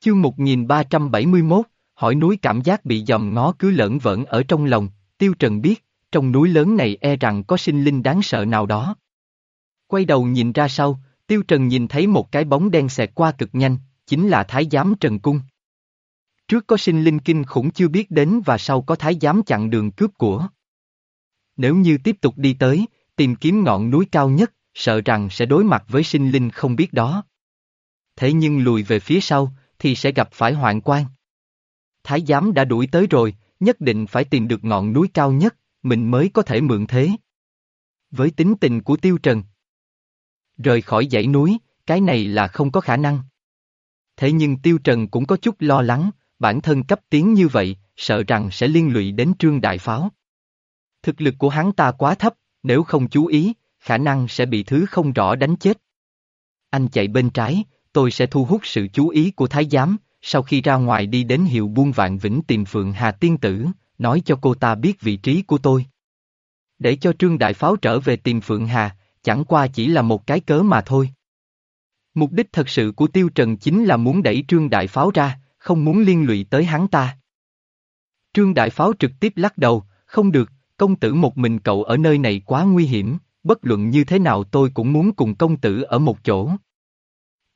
Chương 1371, hỏi núi cảm giác bị dòm ngó cứ lởn vởn ở trong lòng, Tiêu Trần biết, trong núi lớn này e rằng có sinh linh đáng sợ nào đó. Quay đầu nhìn ra sau, Tiêu Trần nhìn thấy một cái bóng đen xẹt qua cực nhanh, chính là Thái Giám Trần Cung. Trước có sinh linh kinh khủng chưa biết đến và sau có Thái Giám chặn đường cướp của. Nếu như tiếp tục đi tới, tìm kiếm ngọn núi cao nhất, sợ rằng sẽ đối mặt với sinh linh không biết đó. Thế nhưng lùi về phía sau, thì sẽ gặp phải hoạn quan. Thái giám đã đuổi tới rồi, nhất định phải tìm được ngọn núi cao nhất, mình mới có thể mượn thế. Với tính tình của Tiêu Trần, rời khỏi dãy núi, cái này là không có khả năng. Thế nhưng Tiêu Trần cũng có chút lo lắng, bản thân cấp tiến như vậy, sợ rằng sẽ liên lụy đến Trương Đại Pháo. Thực lực của hắn ta quá thấp, nếu không chú ý, khả năng sẽ bị thứ không rõ đánh chết. Anh chạy bên trái, tôi sẽ thu hút sự chú ý của Thái Giám, sau khi ra ngoài đi đến hiệu buôn vạn vĩnh tìm Phượng Hà Tiên Tử, nói cho cô ta biết vị trí của tôi. Để cho Trương Đại Pháo trở về tìm Phượng Hà, chẳng qua chỉ là một cái cớ mà thôi. Mục đích thật sự của Tiêu Trần chính là muốn đẩy Trương Đại Pháo ra, không muốn liên lụy tới hắn ta. Trương Đại Pháo trực tiếp lắc đầu, không được, công tử một mình cậu ở nơi này quá nguy hiểm, bất luận như thế nào tôi cũng muốn cùng công tử ở một chỗ.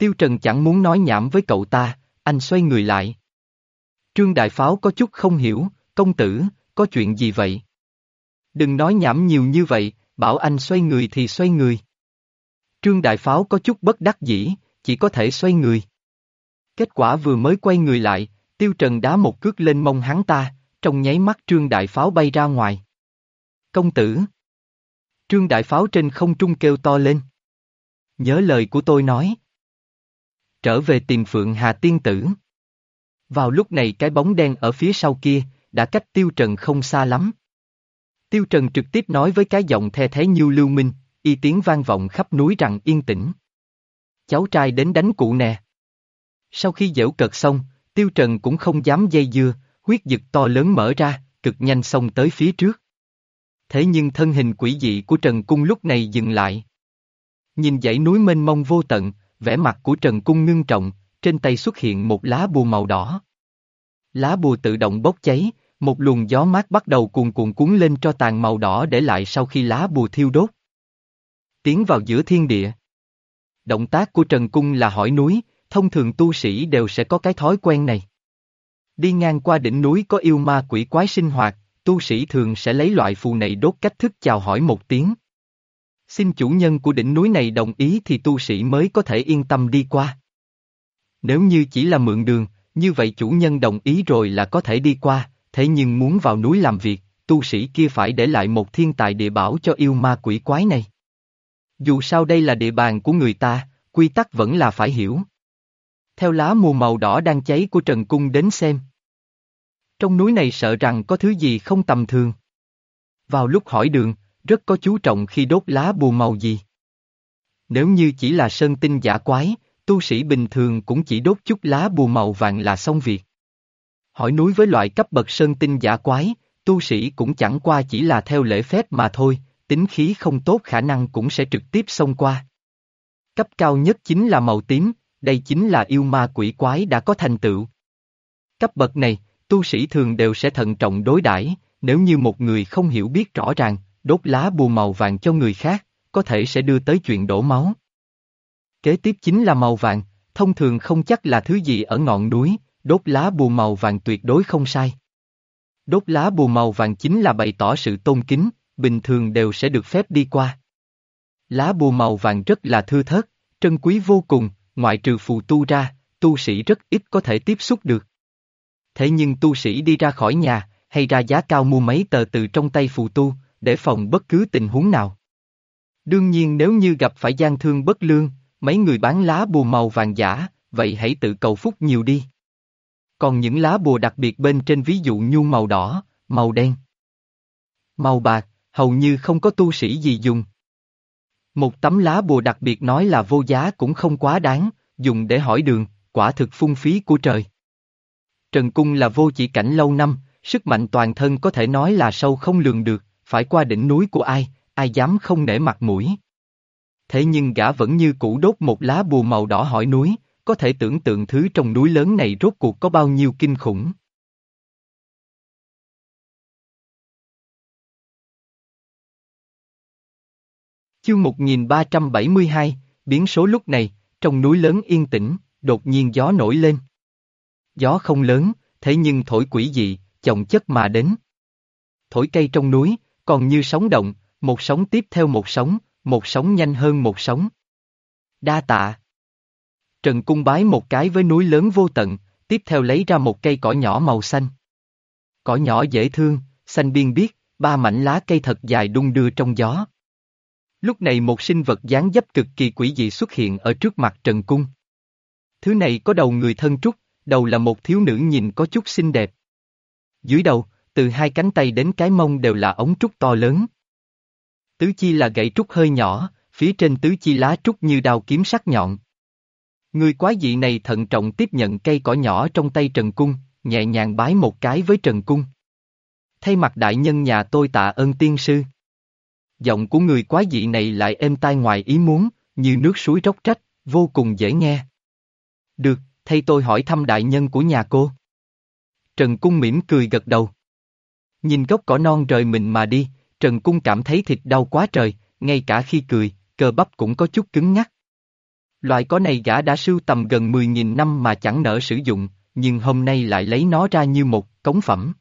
Tiêu Trần chẳng muốn nói nhảm với cậu ta, anh xoay người lại. Trương Đại Pháo có chút không hiểu, công tử, có chuyện gì vậy? Đừng nói nhảm nhiều như vậy, bảo anh xoay người thì xoay người. Trương Đại Pháo có chút bất đắc dĩ, chỉ có thể xoay người. Kết quả vừa mới quay người lại, Tiêu Trần đá một cước lên mông hắn ta, trong nháy mắt Trương Đại Pháo bay ra ngoài. Công tử! Trương Đại Pháo trên không trung kêu to lên. Nhớ lời của tôi nói. Trở về tìm Phượng Hà Tiên Tử. Vào lúc này cái bóng đen ở phía sau kia, đã cách Tiêu Trần không xa lắm. Tiêu Trần trực tiếp nói với cái giọng the thế như lưu minh, y tiếng vang vọng khắp núi rằng yên tĩnh. Cháu trai đến đánh cụ nè. Sau khi dễu cợt xong, Tiêu Trần cũng không dám dây dưa, huyết dực to lớn mở ra, cực nhanh xông tới phía trước. Thế nhưng thân hình quỷ dị của Trần Cung lúc này dừng lại. Nhìn dãy núi mênh mông vô tận, vẻ mặt của Trần Cung ngưng trọng, trên tay xuất hiện một lá bùa màu đỏ. Lá bùa tự động bốc cháy, một luồng gió mát bắt đầu cuồn cuộn cuốn lên cho tàn màu đỏ để lại sau khi lá bùa thiêu đốt. Tiến vào giữa thiên địa. Động tác của Trần Cung là hỏi núi, thông thường tu sĩ đều sẽ có cái thói quen này. Đi ngang qua đỉnh núi có yêu ma quỷ quái sinh hoạt, tu sĩ thường sẽ lấy loại phù này đốt cách thức chào hỏi một tiếng. Xin chủ nhân của đỉnh núi này đồng ý thì tu sĩ mới có thể yên tâm đi qua. Nếu như chỉ là mượn đường, như vậy chủ nhân đồng ý rồi là có thể đi qua, thế nhưng muốn vào núi làm việc, tu sĩ kia phải để lại một thiên tài địa bảo cho yêu ma quỷ quái này. Dù sao đây là địa bàn của người ta, quy tắc vẫn là phải hiểu. Theo lá mùa màu đỏ đang cháy của Trần Cung đến xem. Trong núi này sợ rằng có thứ gì không tầm thường. Vào lúc hỏi đường, rất có chú trọng khi đốt lá bùa màu gì. Nếu như chỉ là sơn tinh giả quái, tu sĩ bình thường cũng chỉ đốt chút lá bùa màu vàng là xong việc. Hỏi núi với loại cấp bậc sơn tinh giả quái, tu sĩ cũng chẳng qua chỉ là theo lễ phép mà thôi, tính khí không tốt khả năng cũng sẽ trực tiếp xông qua. Cấp cao nhất chính là màu tím, đây chính là yêu ma quỷ quái đã có thành tựu. Cấp bậc này, tu sĩ thường đều sẽ thận trọng đối đãi, nếu như một người không hiểu biết rõ ràng, đốt lá bùa màu vàng cho người khác, có thể sẽ đưa tới chuyện đổ máu. Kế tiếp chính là màu vàng, thông thường không chắc là thứ gì ở ngọn núi, đốt lá bùa màu vàng tuyệt đối không sai. Đốt lá bùa màu vàng chính là bày tỏ sự tôn kính, bình thường đều sẽ được phép đi qua. Lá bùa màu vàng rất là thư thớt, trân quý vô cùng, ngoại trừ phù tu ra, tu sĩ rất ít có thể tiếp xúc được. Thế nhưng tu sĩ đi ra khỏi nhà, hay ra giá cao mua mấy tờ từ trong tay phù tu, để phòng bất cứ tình huống nào. Đương nhiên nếu như gặp phải gian thương bất lương, mấy người bán lá bùa màu vàng giả, vậy hãy tự cầu phúc nhiều đi. Còn những lá bùa đặc biệt bên trên ví dụ nhu màu đỏ, màu đen, màu bạc, hầu như không có tu sĩ gì dùng. Một tấm lá bùa đặc biệt nói là vô giá cũng không quá đáng, dùng để hỏi đường, quả thực phung phí của trời. Trần Cung là vô chỉ cảnh lâu năm, sức mạnh toàn thân có thể nói là sâu không lường được, phải qua đỉnh núi của ai, ai dám không nể mặt mũi. Thế nhưng gã vẫn như cũ đốt một lá bùa màu đỏ hỏi núi, có thể tưởng tượng thứ trong núi lớn này rốt cuộc có bao nhiêu kinh khủng. Chương 1372, biến số lúc này, trong núi lớn yên tĩnh, đột nhiên gió nổi lên. Gió không lớn, thế nhưng thổi quỷ dị, chồng chất mà đến. Thổi cây trong núi, còn như sóng động, một sóng tiếp theo một sóng, một sóng nhanh hơn một sóng. Đa tạ. Trần cung bái một cái với núi lớn vô tận, tiếp theo lấy ra một cây cỏ nhỏ màu xanh. Cỏ nhỏ dễ thương, xanh biên biết, ba mảnh lá cây thật dài đung đưa trong gió. Lúc này một sinh vật dáng dấp cực kỳ quỷ dị xuất hiện ở trước mặt Trần Cung. Thứ này có đầu người thân trúc, đầu là một thiếu nữ nhìn có chút xinh đẹp. Dưới đầu, từ hai cánh tay đến cái mông đều là ống trúc to lớn. Tứ chi là gậy trúc hơi nhỏ, phía trên tứ chi lá trúc như đao kiếm sắc nhọn. Người quái dị này thận trọng tiếp nhận cây cỏ nhỏ trong tay Trần Cung, nhẹ nhàng bái một cái với Trần Cung. Thay mặt đại nhân nhà tôi tạ ơn tiên sư. Giọng của người quái dị này lại êm tai ngoài ý muốn, như nước suối róc rách, vô cùng dễ nghe. Được, thay tôi hỏi thăm đại nhân của nhà cô. Trần Cung mỉm cười gật đầu. Nhìn gốc cỏ non rời mình mà đi, Trần Cung cảm thấy thịt đau quá trời, ngay cả khi cười, cơ bắp cũng có chút cứng ngắc. Loại cỏ này gã đã sưu tầm gần 10.000 năm mà chẳng nỡ sử dụng, nhưng hôm nay lại lấy nó ra như một cống phẩm.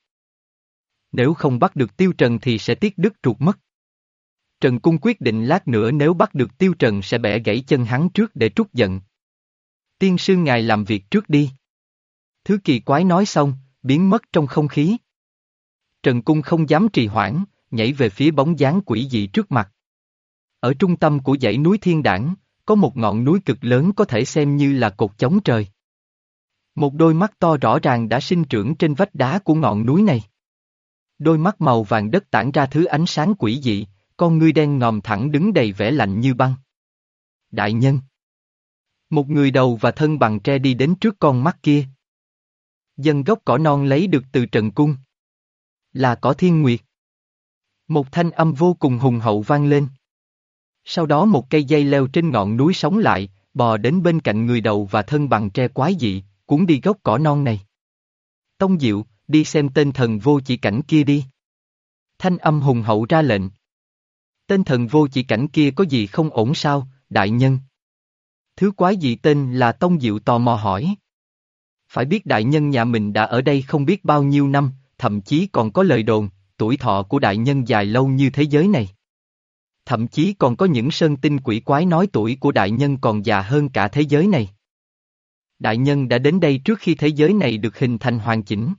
Nếu không bắt được Tiêu Trần thì sẽ tiếc đứt ruột mất. Trần Cung quyết định lát nữa nếu bắt được Tiêu Trần sẽ bẻ gãy chân hắn trước để trút giận. Tiên sư ngài làm việc trước đi. Thứ kỳ quái nói xong, biến mất trong không khí. Trần Cung không dám trì hoãn, nhảy về phía bóng dáng quỷ dị trước mặt. Ở trung tâm của dãy núi Thiên Đảng, có một ngọn núi cực lớn có thể xem như là cột chống trời. Một đôi mắt to rõ ràng đã sinh trưởng trên vách đá của ngọn núi này. Đôi mắt màu vàng đất tản ra thứ ánh sáng quỷ dị, con ngươi đen ngòm thẳng đứng đầy vẻ lạnh như băng. Đại nhân Một người đầu và thân bằng tre đi đến trước con mắt kia. Dân gốc cỏ non lấy được từ trần cung. Là cỏ thiên nguyệt. Một thanh âm vô cùng hùng hậu vang lên. Sau đó một cây dây leo trên ngọn núi sống lại, bò đến bên cạnh người đầu và thân bằng tre quái dị, cuốn đi gốc cỏ non này. Tông Diệu, đi xem tên thần vô chỉ cảnh kia đi. Thanh âm hùng hậu ra lệnh. Tên thần vô chỉ cảnh kia có gì không ổn sao, đại nhân? Thứ quái dị tên là Tông Diệu tò mò hỏi. Phải biết đại nhân nhà mình đã ở đây không biết bao nhiêu năm, thậm chí còn có lời đồn, tuổi thọ của đại nhân dài lâu như thế giới này. Thậm chí còn có những sơn tinh quỷ quái nói tuổi của đại nhân còn già hơn cả thế giới này. Đại nhân đã đến đây trước khi thế giới này được hình thành hoàn chỉnh.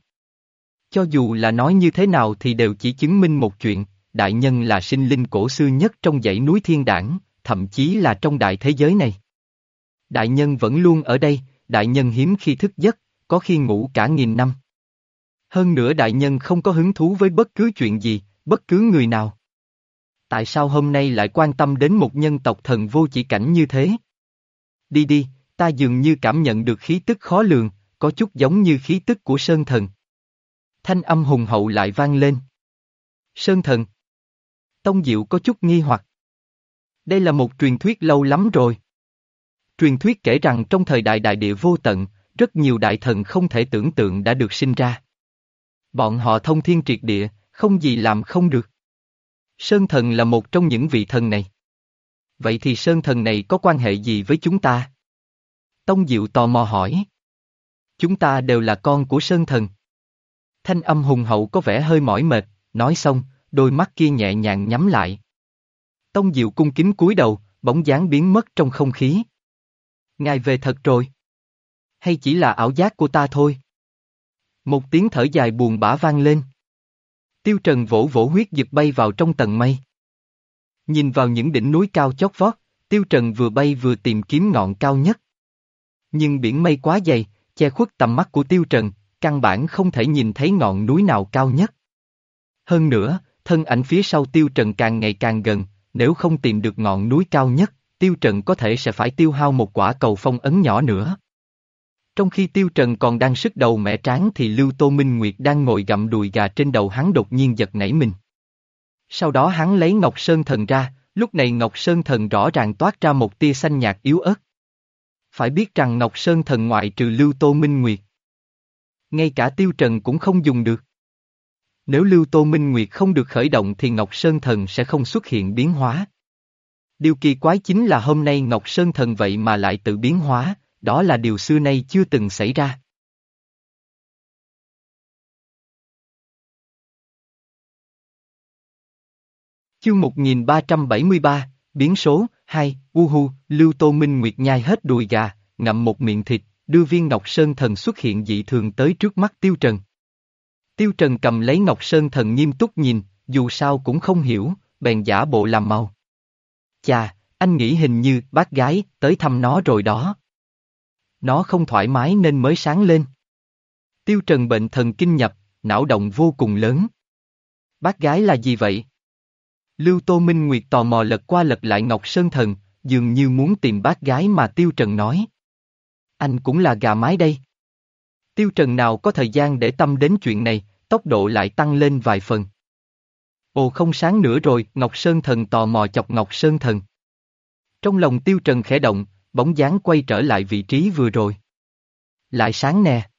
Cho dù là nói như thế nào thì đều chỉ chứng minh một chuyện, đại nhân là sinh linh cổ xưa nhất trong dãy núi thiên đảng, thậm chí là trong đại thế giới này. Đại nhân vẫn luôn ở đây, đại nhân hiếm khi thức giấc, có khi ngủ cả nghìn năm. Hơn nữa đại nhân không có hứng thú với bất cứ chuyện gì, bất cứ người nào. Tại sao hôm nay lại quan tâm đến một nhân tộc thần vô chỉ cảnh như thế? Đi đi, ta dường như cảm nhận được khí tức khó lường, có chút giống như khí tức của Sơn Thần. Thanh âm hùng hậu lại vang lên. Sơn Thần. Tông Diệu có chút nghi hoặc. Đây là một truyền thuyết lâu lắm rồi. Truyền thuyết kể rằng trong thời đại đại địa vô tận, rất nhiều đại thần không thể tưởng tượng đã được sinh ra. Bọn họ thông thiên triệt địa, không gì làm không được. Sơn thần là một trong những vị thần này. Vậy thì sơn thần này có quan hệ gì với chúng ta? Tông Diệu tò mò hỏi. Chúng ta đều là con của sơn thần. Thanh âm hùng hậu có vẻ hơi mỏi mệt, nói xong, đôi mắt kia nhẹ nhàng nhắm lại. Tông Diệu cung kính cúi đầu, bóng dáng biến mất trong không khí. Ngài về thật rồi. Hay chỉ là ảo giác của ta thôi? Một tiếng thở dài buồn bã vang lên. Tiêu Trần vỗ vỗ huyết dịch bay vào trong tầng mây. Nhìn vào những đỉnh núi cao chót vót, Tiêu Trần vừa bay vừa tìm kiếm ngọn cao nhất. Nhưng biển mây quá dày, che khuất tầm mắt của Tiêu Trần, căn bản không thể nhìn thấy ngọn núi nào cao nhất. Hơn nữa, thân ảnh phía sau Tiêu Trần càng ngày càng gần, nếu không tìm được ngọn núi cao nhất, Tiêu Trần có thể sẽ phải tiêu hao một quả cầu phong ấn nhỏ nữa. Trong khi Tiêu Trần còn đang sức đầu mẻ tráng thì Lưu Tô Minh Nguyệt đang ngồi gặm đùi gà trên đầu hắn đột nhiên giật nảy mình. Sau đó hắn lấy Ngọc Sơn Thần ra, lúc này Ngọc Sơn Thần rõ ràng toát ra một tia xanh nhạt yếu ớt. Phải biết rằng Ngọc Sơn thần ngoại trừ Lưu Tô Minh Nguyệt. Ngay cả Tiêu Trần cũng không dùng được. Nếu Lưu Tô Minh Nguyệt không được khởi động thì Ngọc Sơn thần sẽ không xuất hiện biến hóa. Điều kỳ quái chính là hôm nay Ngọc Sơn thần vậy mà lại tự biến hóa, đó là điều xưa nay chưa từng xảy ra. Chương 1373, biến số, 2, Uhu, Lưu Tô Minh Nguyệt nhai hết đùi gà, ngậm một miệng thịt, đưa viên Ngọc Sơn Thần xuất hiện dị thường tới trước mắt Tiêu Trần. Tiêu Trần cầm lấy Ngọc Sơn Thần nghiêm túc nhìn, dù sao cũng không hiểu, bèn giả bộ làm màu. Chà, anh nghĩ hình như bác gái tới thăm nó rồi đó. Nó không thoải mái nên mới sáng lên. Tiêu Trần bệnh thần kinh nhập, não động vô cùng lớn. Bác gái là gì vậy? Lưu Tô Minh Nguyệt tò mò lật qua lật lại Ngọc Sơn Thần, dường như muốn tìm bác gái mà Tiêu Trần nói. Anh cũng là gà mái đây. Tiêu Trần nào có thời gian để tâm đến chuyện này, tốc độ lại tăng lên vài phần. Ồ không sáng nữa rồi, Ngọc Sơn Thần tò mò chọc Ngọc Sơn Thần. Trong lòng Tiêu Trần khẽ động, bóng dáng quay trở lại vị trí vừa rồi. Lại sáng nè.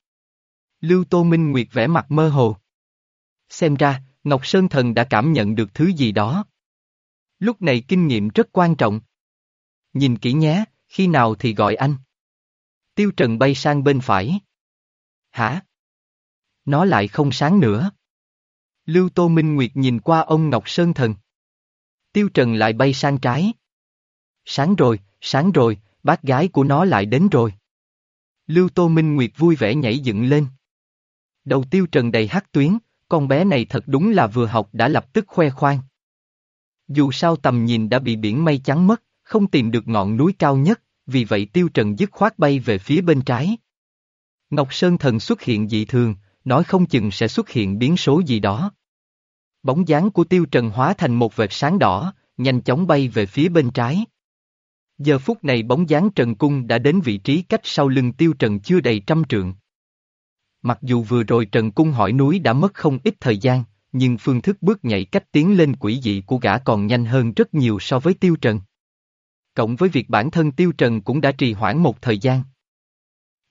Lưu Tô Minh Nguyệt vẽ mặt mơ hồ. Xem ra, Ngọc Sơn Thần đã cảm nhận được thứ gì đó. Lúc này kinh nghiệm rất quan trọng. Nhìn kỹ nhé, khi nào thì gọi anh. Tiêu Trần bay sang bên phải. Hả? Nó lại không sáng nữa. Lưu Tô Minh Nguyệt nhìn qua ông Ngọc Sơn Thần. Tiêu Trần lại bay sang trái. Sáng rồi, sáng rồi, bác gái của nó lại đến rồi. Lưu Tô Minh Nguyệt vui vẻ nhảy dựng lên. Đầu Tiêu Trần đầy hát tuyến, con bé này thật đúng là vừa học đã lập tức khoe khoang. Dù sao tầm nhìn đã bị biển mây chắn mất, không tìm được ngọn núi cao nhất, vì vậy Tiêu Trần dứt khoát bay về phía bên trái. Ngọc Sơn Thần xuất hiện dị thường, nói không chừng sẽ xuất hiện biến số gì đó. Bóng dáng của Tiêu Trần hóa thành một vệt sáng đỏ, nhanh chóng bay về phía bên trái. Giờ phút này bóng dáng Trần Cung đã đến vị trí cách sau lưng Tiêu Trần chưa đầy trăm trượng. Mặc dù vừa rồi Trần Cung hỏi núi đã mất không ít thời gian, nhưng phương thức bước nhảy cách tiến lên quỷ dị của gã còn nhanh hơn rất nhiều so với Tiêu Trần. Cộng với việc bản thân Tiêu Trần cũng đã trì hoãn một thời gian.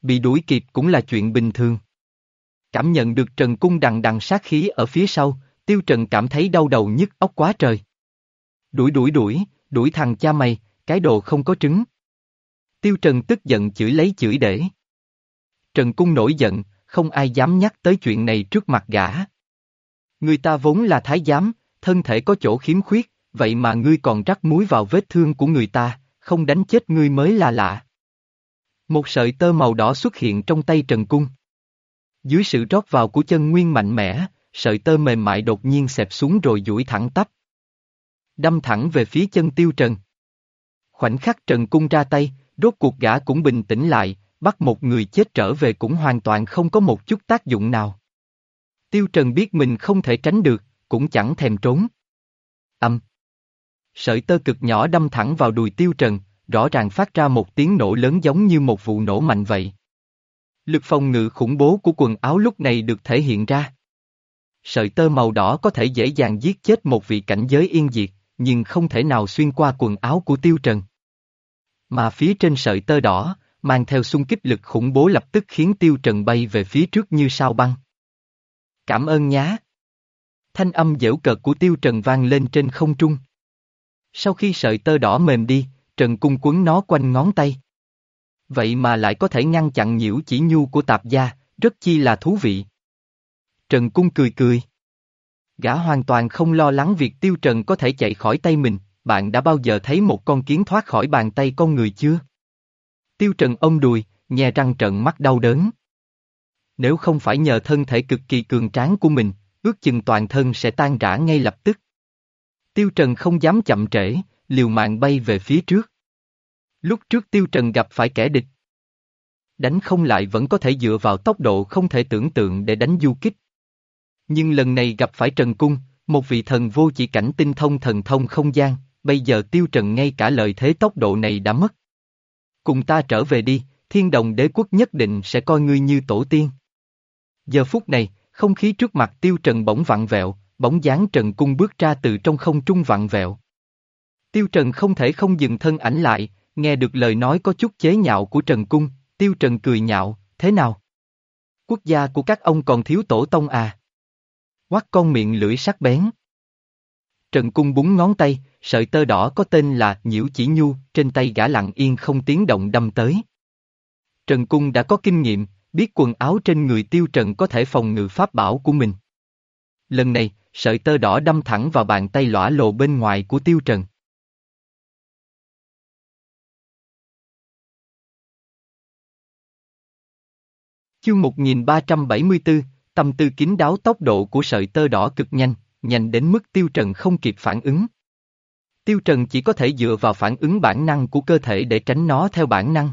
Bị đuổi kịp cũng là chuyện bình thường. Cảm nhận được Trần Cung đằng đằng sát khí ở phía sau, Tiêu Trần cảm thấy đau đầu nhức óc quá trời. Đuổi đuổi đuổi, đuổi thằng cha mày, cái đồ không có trứng. Tiêu Trần tức giận chửi lấy chửi để. Trần Cung nổi giận, không ai dám nhắc tới chuyện này trước mặt gã. Người ta vốn là thái giám, thân thể có chỗ khiếm khuyết, vậy mà ngươi còn rắc muối vào vết thương của người ta, không đánh chết ngươi mới là lạ. Một sợi tơ màu đỏ xuất hiện trong tay Trần Cung. Dưới sự rót vào của chân nguyên mạnh mẽ, sợi tơ mềm mại đột nhiên xẹp xuống rồi duỗi thẳng tắp. Đâm thẳng về phía chân tiêu Trần. Khoảnh khắc Trần Cung ra tay, rốt cuộc gã cũng bình tĩnh lại, bắt một người chết trở về cũng hoàn toàn không có một chút tác dụng nào. Tiêu Trần biết mình không thể tránh được, cũng chẳng thèm trốn. Âm. Sợi tơ cực nhỏ đâm thẳng vào đùi Tiêu Trần, rõ ràng phát ra một tiếng nổ lớn giống như một vụ nổ mạnh vậy. Lực phòng ngự khủng bố của quần áo lúc này được thể hiện ra. Sợi tơ màu đỏ có thể dễ dàng giết chết một vị cảnh giới yên diệt, nhưng không thể nào xuyên qua quần áo của Tiêu Trần. Mà phía trên sợi tơ đỏ, mang theo xung kích lực khủng bố lập tức khiến Tiêu Trần bay về phía trước như sao băng. Cảm ơn nhá. Thanh âm dễu cợt của Tiêu Trần vang lên trên không trung. Sau khi sợi tơ đỏ mềm đi, Trần cung quấn nó quanh ngón tay. Vậy mà lại có thể ngăn chặn nhiễu chỉ nhu của tạp gia, rất chi là thú vị. Trần cung cười cười. Gã hoàn toàn không lo lắng việc Tiêu Trần có thể chạy khỏi tay mình, bạn đã bao giờ thấy một con kiến thoát khỏi bàn tay con người chưa? Tiêu Trần ông đùi, nhè răng trợn mắt đau đớn. Nếu không phải nhờ thân thể cực kỳ cường tráng của mình, ước chừng toàn thân sẽ tan rã ngay lập tức. Tiêu Trần không dám chậm trễ, liều mạng bay về phía trước. Lúc trước Tiêu Trần gặp phải kẻ địch. Đánh không lại vẫn có thể dựa vào tốc độ không thể tưởng tượng để đánh du kích. Nhưng lần này gặp phải Trần Cung, một vị thần vô chỉ cảnh tinh thông thần thông không gian, bây giờ Tiêu Trần ngay cả lợi thế tốc độ này đã mất. Cùng ta trở về đi, thiên đồng đế quốc nhất định sẽ coi ngươi như tổ tiên. Giờ phút này, không khí trước mặt tiêu trần bỗng vặn vẹo, bóng dáng trần cung bước ra từ trong không trung vặn vẹo. Tiêu trần không thể không dừng thân ảnh lại, nghe được lời nói có chút chế nhạo của Trần Cung, Tiêu Trần cười nhạo, thế nào? Quốc gia của các ông còn thiếu tổ tông à? Quát con miệng lưỡi sắc bén. Trần Cung búng ngón tay, sợi tơ đỏ có tên là Nhiễu Chỉ Nhu, trên tay gã lặng yên không tiếng động đâm tới. Trần Cung đã có kinh nghiệm, biết quần áo trên người Tiêu Trần có thể phòng ngự pháp bảo của mình. Lần này, sợi tơ đỏ đâm thẳng vào bàn tay lõa lồ bên ngoài của Tiêu Trần. Chương 1374, tâm tư kín đáo tốc độ của sợi tơ đỏ cực nhanh, nhanh đến mức Tiêu Trần không kịp phản ứng. Tiêu Trần chỉ có thể dựa vào phản ứng bản năng của cơ thể để tránh nó theo bản năng.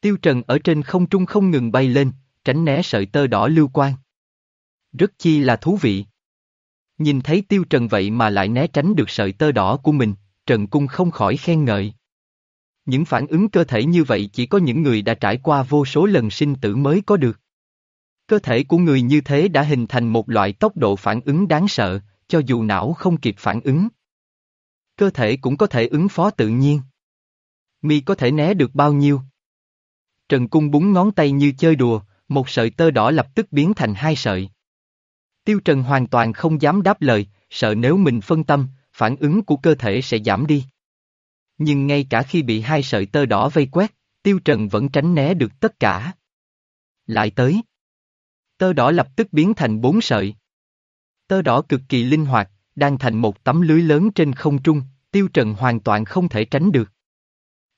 Tiêu Trần ở trên không trung không ngừng bay lên, tránh né sợi tơ đỏ lưu quan. Rất chi là thú vị. Nhìn thấy Tiêu Trần vậy mà lại né tránh được sợi tơ đỏ của mình, Trần Cung không khỏi khen ngợi. Những phản ứng cơ thể như vậy chỉ có những người đã trải qua vô số lần sinh tử mới có được. Cơ thể của người như thế đã hình thành một loại tốc độ phản ứng đáng sợ, cho dù não không kịp phản ứng. Cơ thể cũng có thể ứng phó tự nhiên. Mi có thể né được bao nhiêu? Trần Cung búng ngón tay như chơi đùa, một sợi tơ đỏ lập tức biến thành hai sợi. Tiêu Trần hoàn toàn không dám đáp lời, sợ nếu mình phân tâm, phản ứng của cơ thể sẽ giảm đi. Nhưng ngay cả khi bị hai sợi tơ đỏ vây quét, Tiêu Trần vẫn tránh né được tất cả. Lại tới. Tơ đỏ lập tức biến thành bốn sợi. Tơ đỏ cực kỳ linh hoạt, đang thành một tấm lưới lớn trên không trung, Tiêu Trần hoàn toàn không thể tránh được.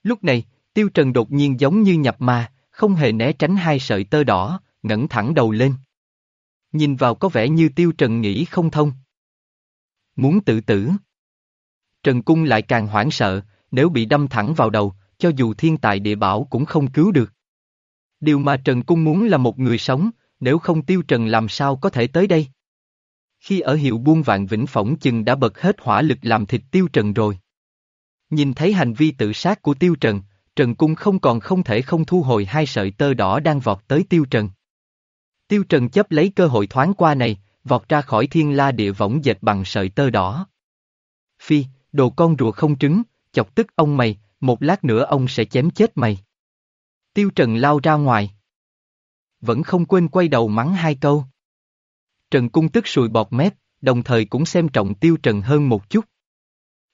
Lúc này, Tiêu Trần đột nhiên giống như nhập ma, không hề né tránh hai sợi tơ đỏ, ngẩng thẳng đầu lên. Nhìn vào có vẻ như Tiêu Trần nghĩ không thông. Muốn tự tử. Trần Cung lại càng hoảng sợ, nếu bị đâm thẳng vào đầu, cho dù thiên tài địa bảo cũng không cứu được. Điều mà Trần Cung muốn là một người sống, nếu không Tiêu Trần làm sao có thể tới đây. Khi ở hiệu buôn vạn vĩnh phỏng chừng đã bật hết hỏa lực làm thịt Tiêu Trần rồi. Nhìn thấy hành vi tự sát của Tiêu Trần, Trần Cung không còn không thể không thu hồi hai sợi tơ đỏ đang vọt tới Tiêu Trần. Tiêu Trần chấp lấy cơ hội thoáng qua này, vọt ra khỏi thiên la địa võng dệt bằng sợi tơ đỏ. Phi, đồ con rùa không trứng, chọc tức ông mày, một lát nữa ông sẽ chém chết mày. Tiêu Trần lao ra ngoài. Vẫn không quên quay đầu mắng hai câu. Trần Cung tức sùi bọt mép, đồng thời cũng xem trọng Tiêu Trần hơn một chút.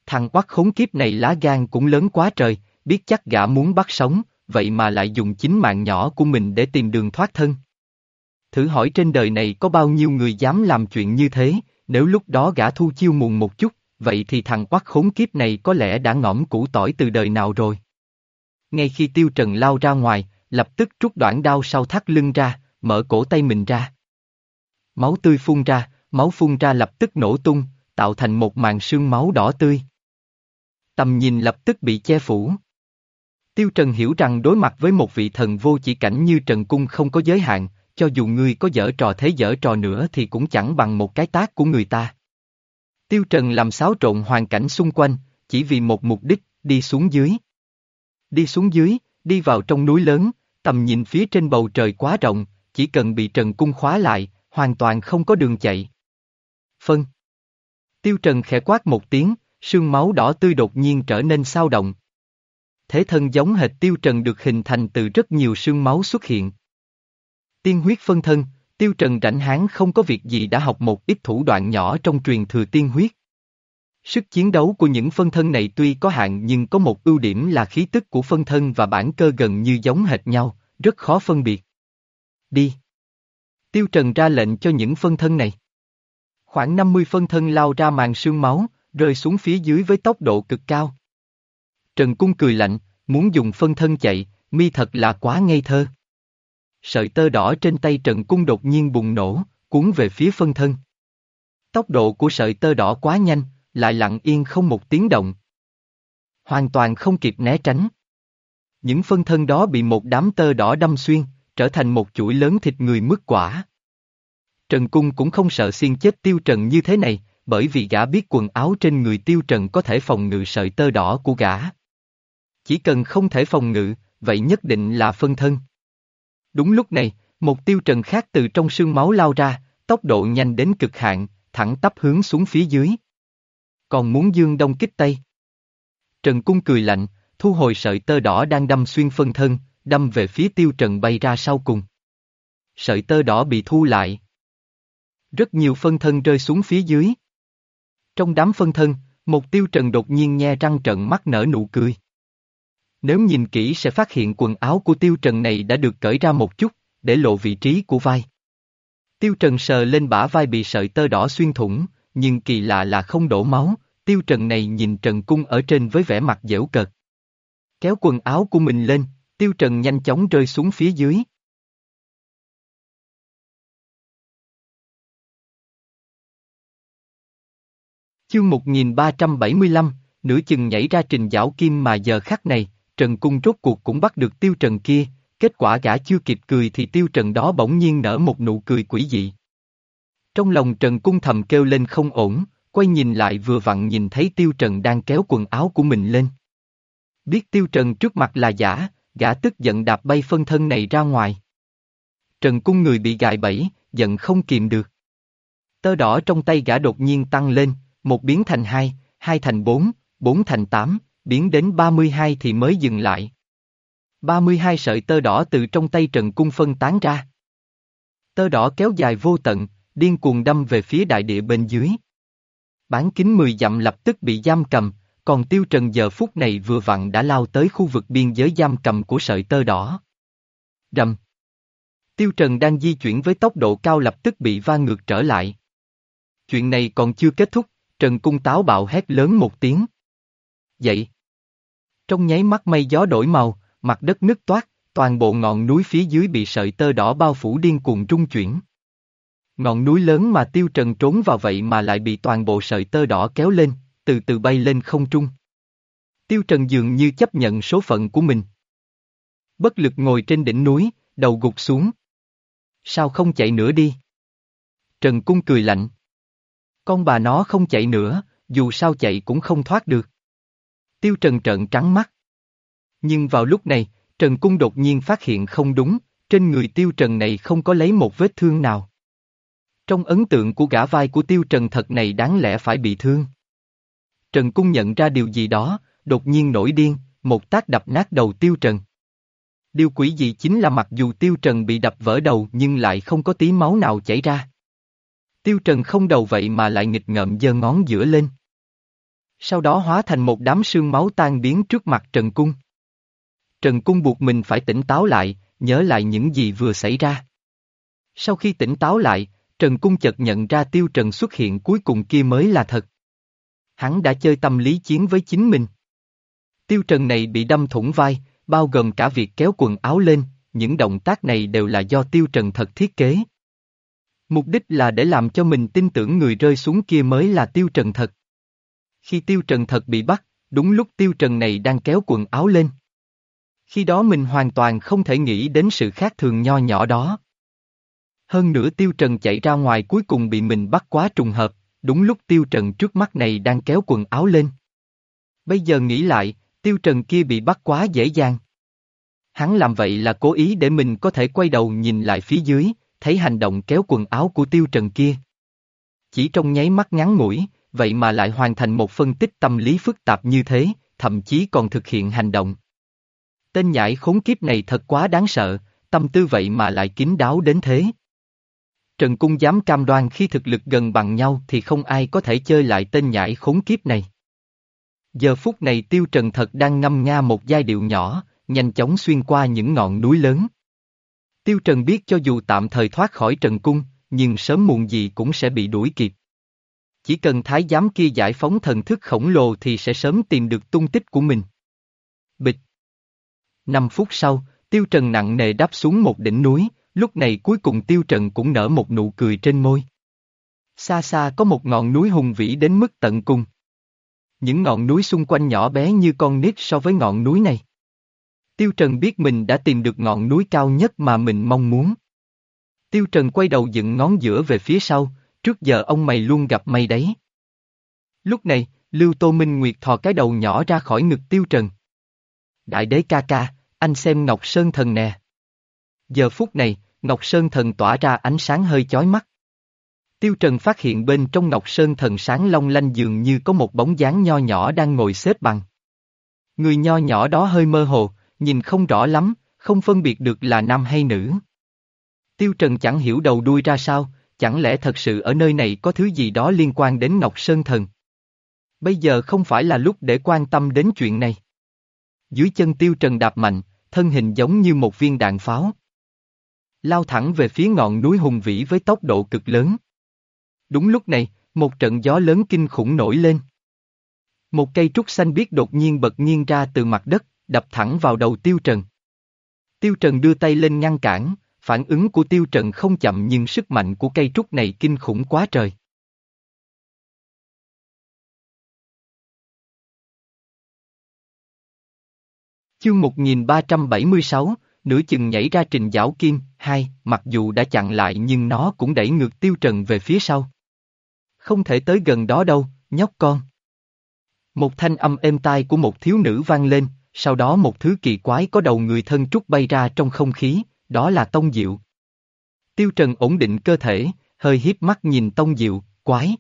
Thằng quắc khốn kiếp này lá gan cũng lớn quá trời, biết chắc gã muốn bắt sống, vậy mà lại dùng chính mạng nhỏ của mình để tìm đường thoát thân. Thử hỏi trên đời này có bao nhiêu người dám làm chuyện như thế, nếu lúc đó gã thu chiêu muộn một chút, vậy thì thằng quắc khốn kiếp này có lẽ đã ngõm củ tỏi từ đời nào rồi. Ngay khi tiêu trần lao ra ngoài, lập tức rút đoạn đao sau thắt lưng ra, mở cổ tay mình ra. Máu tươi phun ra, máu phun ra lập tức nổ tung, tạo thành một màn sương máu đỏ tươi. Tầm nhìn lập tức bị che phủ. Tiêu Trần hiểu rằng đối mặt với một vị thần vô chỉ cảnh như Trần Cung không có giới hạn, cho dù ngươi có dở trò thế dở trò nữa thì cũng chẳng bằng một cái tác của người ta. Tiêu Trần làm xáo trộn hoàn cảnh xung quanh, chỉ vì một mục đích, đi xuống dưới. Đi xuống dưới, đi vào trong núi lớn, tầm nhìn phía trên bầu trời quá rộng, chỉ cần bị Trần Cung khóa lại, hoàn toàn không có đường chạy. Phân. Tiêu Trần khẽ quát một tiếng, sương máu đỏ tươi đột nhiên trở nên sao động. Thế thân giống hệt Tiêu Trần được hình thành từ rất nhiều sương máu xuất hiện. Tiên huyết phân thân, Tiêu Trần rảnh háng không có việc gì đã học một ít thủ đoạn nhỏ trong truyền thừa tiên huyết. Sức chiến đấu của những phân thân này tuy có hạn nhưng có một ưu điểm là khí tức của phân thân và bản cơ gần như giống hệt nhau, rất khó phân biệt. Đi. Tiêu Trần ra lệnh cho những phân thân này. Khoảng 50 phân thân lao ra màn sương máu, rơi xuống phía dưới với tốc độ cực cao. Trần Cung cười lạnh, muốn dùng phân thân chạy, mi thật là quá ngây thơ. Sợi tơ đỏ trên tay Trần Cung đột nhiên bùng nổ, cuốn về phía phân thân. Tốc độ của sợi tơ đỏ quá nhanh, lại lặng yên không một tiếng động. Hoàn toàn không kịp né tránh. Những phân thân đó bị một đám tơ đỏ đâm xuyên, trở thành một chuỗi lớn thịt người mứt quả. Trần Cung cũng không sợ xiên chết tiêu trần như thế này, bởi vì gã biết quần áo trên người tiêu trần có thể phòng ngự sợi tơ đỏ của gã. Chỉ cần không thể phòng ngự, vậy nhất định là phân thân. Đúng lúc này, một tiêu trần khác từ trong sương máu lao ra, tốc độ nhanh đến cực hạn, thẳng tắp hướng xuống phía dưới. Còn muốn dương đông kích tây. Trần Cung cười lạnh, thu hồi sợi tơ đỏ đang đâm xuyên phân thân, đâm về phía tiêu trần bay ra sau cùng. Sợi tơ đỏ bị thu lại. Rất nhiều phân thân rơi xuống phía dưới. Trong đám phân thân, một tiêu trần đột nhiên nhe răng trận mắt nở nụ cười. Nếu nhìn kỹ sẽ phát hiện quần áo của tiêu trần này đã được cởi ra một chút, để lộ vị trí của vai. Tiêu trần sờ lên bả vai bị sợi tơ đỏ xuyên thủng, nhưng kỳ lạ là không đổ máu, tiêu trần này nhìn trần cung ở trên với vẻ mặt dễu cợt. Kéo quần áo của mình lên, tiêu trần nhanh chóng rơi xuống phía dưới. Chương 1375, nửa chừng nhảy ra trình giảo kim mà giờ khắc này, Trần Cung rốt cuộc cũng bắt được tiêu trần kia, kết quả gã chưa kịp cười thì tiêu trần đó bỗng nhiên nở một nụ cười quỷ dị. Trong lòng Trần Cung thầm kêu lên không ổn, quay nhìn lại vừa vặn nhìn thấy tiêu trần đang kéo quần áo của mình lên. Biết tiêu trần trước mặt là giả, gã tức giận đạp bay phân thân này ra ngoài. Trần Cung người bị gài bẫy, giận không kìm được. Tơ đỏ trong tay gã đột nhiên tăng lên, một biến thành hai, hai thành bốn, bốn thành tám, biến đến 32 thì mới dừng lại. 32 sợi tơ đỏ từ trong tay Trần Cung phân tán ra. Tơ đỏ kéo dài vô tận, điên cuồng đâm về phía đại địa bên dưới. Bán kính 10 dặm lập tức bị giam cầm, còn Tiêu Trần giờ phút này vừa vặn đã lao tới khu vực biên giới giam cầm của sợi tơ đỏ. Rầm. Tiêu Trần đang di chuyển với tốc độ cao lập tức bị va ngược trở lại. Chuyện này còn chưa kết thúc, Trần Cung táo bạo hét lớn một tiếng. Dậy. Trong nháy mắt mây gió đổi màu, mặt đất nứt toát, toàn bộ ngọn núi phía dưới bị sợi tơ đỏ bao phủ điên cuồng trung chuyển. Ngọn núi lớn mà Tiêu Trần trốn vào vậy mà lại bị toàn bộ sợi tơ đỏ kéo lên, từ từ bay lên không trung. Tiêu Trần dường như chấp nhận số phận của mình. Bất lực ngồi trên đỉnh núi, đầu gục xuống. Sao không chạy nữa đi? Trần Cung cười lạnh. Con bà nó không chạy nữa, dù sao chạy cũng không thoát được. Tiêu Trần trợn trắng mắt. Nhưng vào lúc này, Trần Cung đột nhiên phát hiện không đúng, trên người Tiêu Trần này không có lấy một vết thương nào. Trong ấn tượng của gã vai của Tiêu Trần thật này đáng lẽ phải bị thương. Trần Cung nhận ra điều gì đó, đột nhiên nổi điên, một tác đập nát đầu Tiêu Trần. Điều quỷ dị chính là mặc dù Tiêu Trần bị đập vỡ đầu nhưng lại không có tí máu nào chảy ra. Tiêu Trần không đầu vậy mà lại nghịch ngợm giơ ngón giữa lên. Sau đó hóa thành một đám sương máu tan biến trước mặt Trần Cung. Trần Cung buộc mình phải tỉnh táo lại, nhớ lại những gì vừa xảy ra. Sau khi tỉnh táo lại, Trần Cung chợt nhận ra Tiêu Trần xuất hiện cuối cùng kia mới là thật. Hắn đã chơi tâm lý chiến với chính mình. Tiêu Trần này bị đâm thủng vai, bao gồm cả việc kéo quần áo lên, những động tác này đều là do Tiêu Trần thật thiết kế. Mục đích là để làm cho mình tin tưởng người rơi xuống kia mới là Tiêu Trần thật. Khi Tiêu Trần thật bị bắt, đúng lúc Tiêu Trần này đang kéo quần áo lên. Khi đó mình hoàn toàn không thể nghĩ đến sự khác thường nho nhỏ đó. Hơn nữa Tiêu Trần chạy ra ngoài cuối cùng bị mình bắt quá trùng hợp, đúng lúc Tiêu Trần trước mắt này đang kéo quần áo lên. Bây giờ nghĩ lại, Tiêu Trần kia bị bắt quá dễ dàng. Hắn làm vậy là cố ý để mình có thể quay đầu nhìn lại phía dưới, thấy hành động kéo quần áo của Tiêu Trần kia. Chỉ trong nháy mắt ngắn ngủi, vậy mà lại hoàn thành một phân tích tâm lý phức tạp như thế, thậm chí còn thực hiện hành động. Tên nhãi khốn kiếp này thật quá đáng sợ, tâm tư vậy mà lại kín đáo đến thế. Trần Cung dám cam đoan khi thực lực gần bằng nhau thì không ai có thể chơi lại tên nhãi khốn kiếp này. Giờ phút này Tiêu Trần thật đang ngâm nga một giai điệu nhỏ, nhanh chóng xuyên qua những ngọn núi lớn. Tiêu Trần biết cho dù tạm thời thoát khỏi Trần Cung, nhưng sớm muộn gì cũng sẽ bị đuổi kịp. Chỉ cần thái giám kia giải phóng thần thức khổng lồ thì sẽ sớm tìm được tung tích của mình. Bịch. Năm phút sau, Tiêu Trần nặng nề đáp xuống một đỉnh núi, lúc này cuối cùng Tiêu Trần cũng nở một nụ cười trên môi. Xa xa có một ngọn núi hùng vĩ đến mức tận cùng. Những ngọn núi xung quanh nhỏ bé như con nít so với ngọn núi này. Tiêu Trần biết mình đã tìm được ngọn núi cao nhất mà mình mong muốn. Tiêu Trần quay đầu dựng ngón giữa về phía sau, trước giờ ông mày luôn gặp mày đấy. Lúc này, Lưu Tô Minh Nguyệt thò cái đầu nhỏ ra khỏi ngực Tiêu Trần. Đại đế ca ca, anh xem Ngọc Sơn Thần nè. Giờ phút này, Ngọc Sơn Thần tỏa ra ánh sáng hơi chói mắt. Tiêu Trần phát hiện bên trong Ngọc Sơn Thần sáng long lanh dường như có một bóng dáng nho nhỏ đang ngồi xếp bằng. Người nho nhỏ đó hơi mơ hồ, nhìn không rõ lắm, không phân biệt được là nam hay nữ. Tiêu Trần chẳng hiểu đầu đuôi ra sao, chẳng lẽ thật sự ở nơi này có thứ gì đó liên quan đến Ngọc Sơn Thần. Bây giờ không phải là lúc để quan tâm đến chuyện này. Dưới chân Tiêu Trần đạp mạnh, thân hình giống như một viên đạn pháo. Lao thẳng về phía ngọn núi hùng vĩ với tốc độ cực lớn. Đúng lúc này, một trận gió lớn kinh khủng nổi lên. Một cây trúc xanh biếc đột nhiên bật nghiêng ra từ mặt đất, đập thẳng vào đầu Tiêu Trần. Tiêu Trần đưa tay lên ngăn cản, phản ứng của Tiêu Trần không chậm nhưng sức mạnh của cây trúc này kinh khủng quá trời. Chương 1376, nửa chừng nhảy ra trình giáo kim, hai, mặc dù đã chặn lại nhưng nó cũng đẩy ngược Tiêu Trần về phía sau. Không thể tới gần đó đâu, nhóc con. Một thanh âm êm tai của một thiếu nữ vang lên, sau đó một thứ kỳ quái có đầu người thân trúc bay ra trong không khí, đó là Tông Diệu. Tiêu Trần ổn định cơ thể, hơi hiếp mắt nhìn Tông Diệu, quái.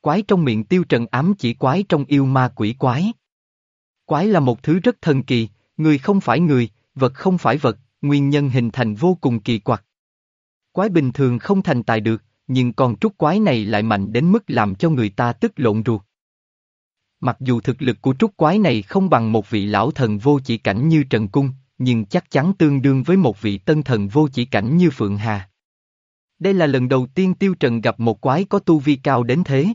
Quái trong miệng Tiêu Trần ám chỉ quái trong yêu ma quỷ quái. Quái là một thứ rất thần kỳ, người không phải người, vật không phải vật, nguyên nhân hình thành vô cùng kỳ quặc. Quái bình thường không thành tài được, nhưng con trúc quái này lại mạnh đến mức làm cho người ta tức lộn ruột. Mặc dù thực lực của trúc quái này không bằng một vị lão thần vô chỉ cảnh như Trần Cung, nhưng chắc chắn tương đương với một vị tân thần vô chỉ cảnh như Phượng Hà. Đây là lần đầu tiên Tiêu Trần gặp một quái có tu vi cao đến thế.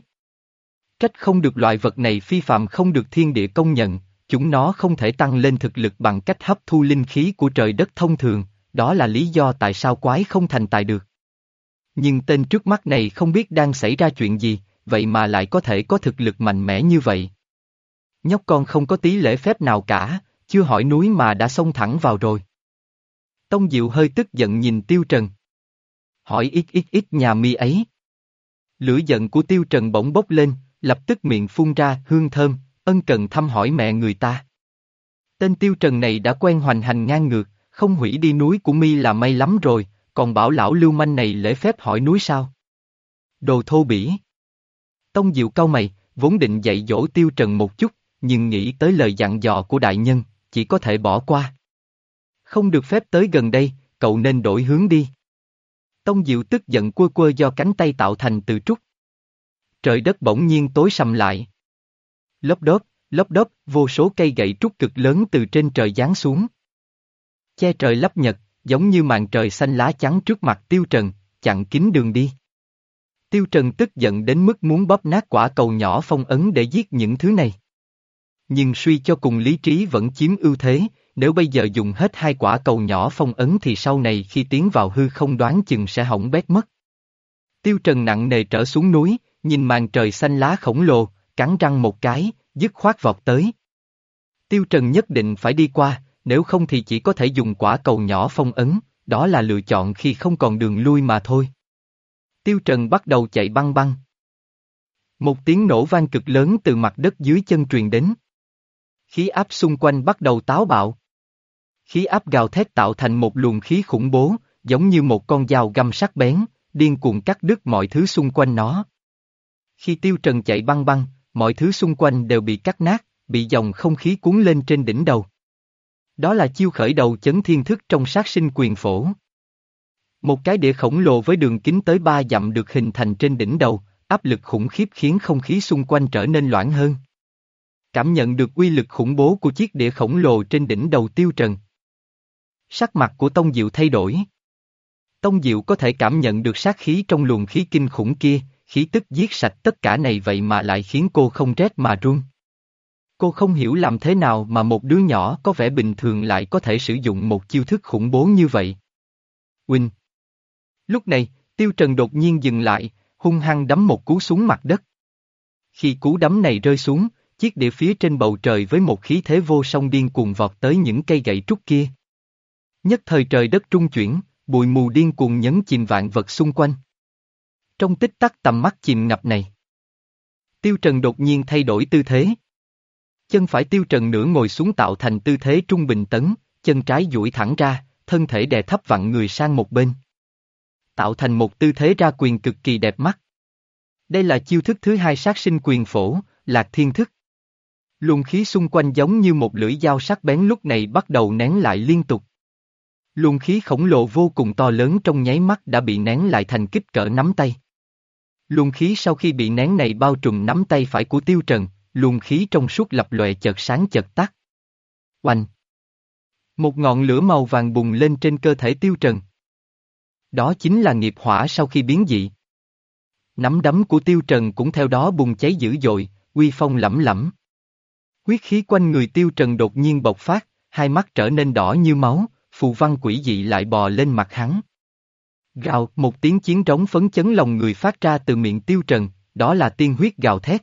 Trách không được loại vật này phi phạm không được thiên địa công nhận, chúng nó không thể tăng lên thực lực bằng cách hấp thu linh khí của trời đất thông thường, đó là lý do tại sao quái không thành tài được. Nhưng tên trước mắt này không biết đang xảy ra chuyện gì, vậy mà lại có thể có thực lực mạnh mẽ như vậy. Nhóc con không có tí lễ phép nào cả, chưa hỏi núi mà đã xông thẳng vào rồi. Tông Diệu hơi tức giận nhìn Tiêu Trần. Hỏi ít ít ít nhà mi ấy. Lửa giận của Tiêu Trần bỗng bốc lên, lập tức miệng phun ra hương thơm, ân cần thăm hỏi mẹ người ta. Tên Tiêu Trần này đã quen hoành hành ngang ngược, không hủy đi núi của mi là may lắm rồi, còn bảo lão lưu manh này lễ phép hỏi núi sao? Đồ thô bỉ. Tông Diệu cau mày, vốn định dạy dỗ Tiêu Trần một chút, nhưng nghĩ tới lời dặn dò của đại nhân, chỉ có thể bỏ qua. Không được phép tới gần đây, cậu nên đổi hướng đi. Tông Diệu tức giận quơ quơ do cánh tay tạo thành từ trúc. Trời đất bỗng nhiên tối sầm lại. Lốp đốp, lốp đốp, vô số cây gậy trúc cực lớn từ trên trời giáng xuống. Che trời lấp nhật, giống như màn trời xanh lá trắng trước mặt Tiêu Trần, chặn kín đường đi. Tiêu Trần tức giận đến mức muốn bóp nát quả cầu nhỏ phong ấn để giết những thứ này. Nhưng suy cho cùng lý trí vẫn chiếm ưu thế, nếu bây giờ dùng hết hai quả cầu nhỏ phong ấn thì sau này khi tiến vào hư không đoán chừng sẽ hỏng bét mất. Tiêu Trần nặng nề trở xuống núi, nhìn màn trời xanh lá khổng lồ, cắn răng một cái, dứt khoát vọt tới. Tiêu Trần nhất định phải đi qua, nếu không thì chỉ có thể dùng quả cầu nhỏ phong ấn, đó là lựa chọn khi không còn đường lui mà thôi. Tiêu Trần bắt đầu chạy băng băng. Một tiếng nổ vang cực lớn từ mặt đất dưới chân truyền đến. Khí áp xung quanh bắt đầu táo bạo. Khí áp gào thét tạo thành một luồng khí khủng bố, giống như một con dao găm sắc bén, điên cuồng cắt đứt mọi thứ xung quanh nó. Khi Tiêu Trần chạy băng băng, mọi thứ xung quanh đều bị cắt nát, bị dòng không khí cuốn lên trên đỉnh đầu. Đó là chiêu khởi đầu chấn thiên thức trong sát sinh quyền phổ. Một cái đĩa khổng lồ với đường kính tới ba dặm được hình thành trên đỉnh đầu, áp lực khủng khiếp khiến không khí xung quanh trở nên loãng hơn. Cảm nhận được uy lực khủng bố của chiếc đĩa khổng lồ trên đỉnh đầu tiêu trần. Sắc mặt của Tông Diệu thay đổi. Tông Diệu có thể cảm nhận được sát khí trong luồng khí kinh khủng kia, khí tức giết sạch tất cả này vậy mà lại khiến cô không rét mà run. Cô không hiểu làm thế nào mà một đứa nhỏ có vẻ bình thường lại có thể sử dụng một chiêu thức khủng bố như vậy. Win. Lúc này, Tiêu Trần đột nhiên dừng lại, hung hăng đấm một cú xuống mặt đất. Khi cú đấm này rơi xuống, chiếc đĩa phía trên bầu trời với một khí thế vô song điên cuồng vọt tới những cây gậy trúc kia. Nhất thời trời đất trung chuyển, bụi mù điên cuồng nhấn chìm vạn vật xung quanh. Trong tích tắc tầm mắt chìm ngập này. Tiêu Trần đột nhiên thay đổi tư thế. Chân phải Tiêu Trần nửa ngồi xuống tạo thành tư thế trung bình tấn, chân trái duỗi thẳng ra, thân thể đè thấp vặn người sang một bên. Tạo thành một tư thế ra quyền cực kỳ đẹp mắt. Đây là chiêu thức thứ hai sát sinh quyền phổ, lạc thiên thức. Luồng khí xung quanh giống như một lưỡi dao sắc bén lúc này bắt đầu nén lại liên tục. Luồng khí khổng lồ vô cùng to lớn trong nháy mắt đã bị nén lại thành kích cỡ nắm tay. Luồng khí sau khi bị nén này bao trùm nắm tay phải của Tiêu Trần, luồng khí trong suốt lập lòe chợt sáng chợt tắt. Oanh! Một ngọn lửa màu vàng bùng lên trên cơ thể Tiêu Trần. Đó chính là nghiệp hỏa sau khi biến dị. Nắm đấm của Tiêu Trần cũng theo đó bùng cháy dữ dội, uy phong lẫm lẫm. Huyết khí quanh người Tiêu Trần đột nhiên bộc phát, hai mắt trở nên đỏ như máu, phù văn quỷ dị lại bò lên mặt hắn. Gào, một tiếng chiến trống phấn chấn lòng người phát ra từ miệng Tiêu Trần, đó là tiên huyết gào thét.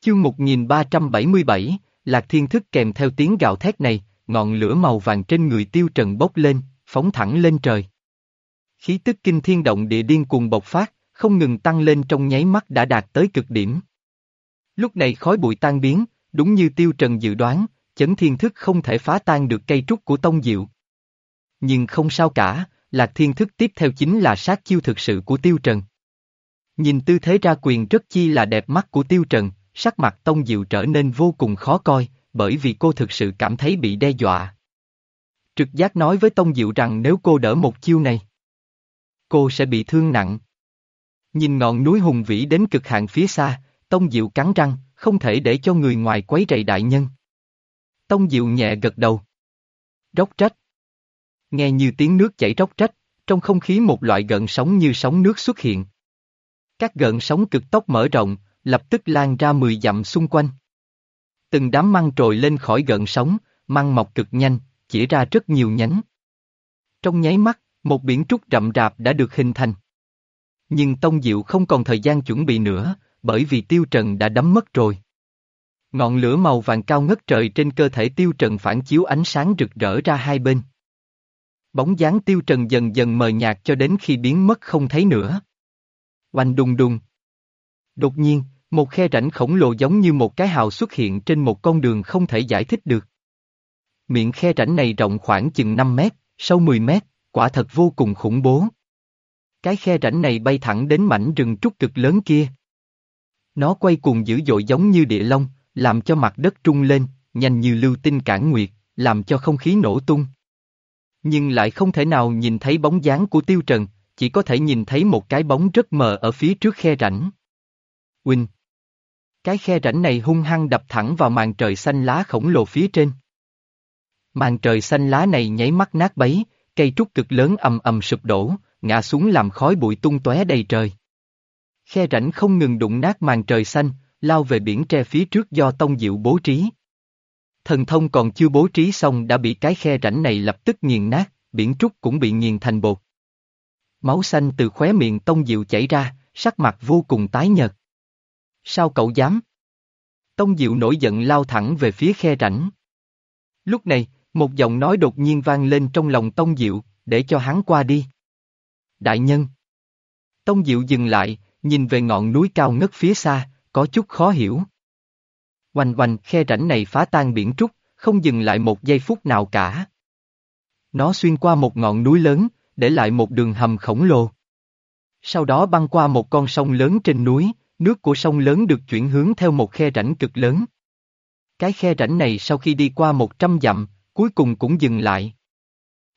Chương 1377, Lạc Thiên Thức kèm theo tiếng gào thét này, ngọn lửa màu vàng trên người tiêu trần bốc lên, phóng thẳng lên trời. Khí tức kinh thiên động địa điên cuồng bộc phát, không ngừng tăng lên trong nháy mắt đã đạt tới cực điểm. Lúc này khói bụi tan biến, đúng như tiêu trần dự đoán, chấn thiên thức không thể phá tan được cây trúc của tông diệu. Nhưng không sao cả, lạc thiên thức tiếp theo chính là sát chiêu thực sự của tiêu trần. Nhìn tư thế ra quyền rất chi là đẹp mắt của tiêu trần, sắc mặt tông diệu trở nên vô cùng khó coi, bởi vì cô thực sự cảm thấy bị đe dọa. Trực giác nói với Tông Diệu rằng nếu cô đỡ một chiêu này, cô sẽ bị thương nặng. Nhìn ngọn núi hùng vĩ đến cực hạn phía xa, Tông Diệu cắn răng, không thể để cho người ngoài quấy rầy đại nhân. Tông Diệu nhẹ gật đầu. Róc trách. Nghe như tiếng nước chảy róc trách, trong không khí một loại gợn sóng như sóng nước xuất hiện. Các gợn sóng cực tốc mở rộng, lập tức lan ra 10 dặm xung quanh. Từng đám măng trồi lên khỏi gợn sóng, măng mọc cực nhanh, chỉ ra rất nhiều nhánh. Trong nháy mắt, một biển trúc rậm rạp đã được hình thành. Nhưng Tông Diệu không còn thời gian chuẩn bị nữa, bởi vì Tiêu Trần đã đắm mất rồi. Ngọn lửa màu vàng cao ngất trời trên cơ thể Tiêu Trần phản chiếu ánh sáng rực rỡ ra hai bên. Bóng dáng Tiêu Trần dần dần mờ nhạt cho đến khi biến mất không thấy nữa. Oanh đùng đùng. Đột nhiên, một khe rãnh khổng lồ giống như một cái hào xuất hiện trên một con đường không thể giải thích được. Miệng khe rãnh này rộng khoảng chừng 5 mét, sâu 10 mét, quả thật vô cùng khủng bố. Cái khe rãnh này bay thẳng đến mảnh rừng trúc cực lớn kia. Nó quay cuồng dữ dội giống như địa long, làm cho mặt đất trung lên, nhanh như lưu tinh cản nguyệt, làm cho không khí nổ tung. Nhưng lại không thể nào nhìn thấy bóng dáng của tiêu trần, chỉ có thể nhìn thấy một cái bóng rất mờ ở phía trước khe rãnh. Quỳnh Cái khe rãnh này hung hăng đập thẳng vào màn trời xanh lá khổng lồ phía trên. Màn trời xanh lá này nháy mắt nát bấy, cây trúc cực lớn ầm ầm sụp đổ, ngã xuống làm khói bụi tung tóe đầy trời. Khe rãnh không ngừng đụng nát màn trời xanh, lao về biển tre phía trước do tông diệu bố trí. Thần thông còn chưa bố trí xong đã bị cái khe rãnh này lập tức nghiền nát, biển trúc cũng bị nghiền thành bột. Máu xanh từ khóe miệng tông diệu chảy ra, sắc mặt vô cùng tái nhợt. Sao cậu dám? Tông Diệu nổi giận lao thẳng về phía khe rãnh. Lúc này, một giọng nói đột nhiên vang lên trong lòng Tông Diệu, để cho hắn qua đi. Đại nhân. Tông Diệu dừng lại, nhìn về ngọn núi cao ngất phía xa, có chút khó hiểu. Oanh oanh khe rãnh này phá tan biển trúc, không dừng lại một giây phút nào cả. Nó xuyên qua một ngọn núi lớn, để lại một đường hầm khổng lồ. Sau đó băng qua một con sông lớn trên núi, Nước của sông lớn được chuyển hướng theo một khe rãnh cực lớn. Cái khe rãnh này sau khi đi qua một trăm dặm, cuối cùng cũng dừng lại.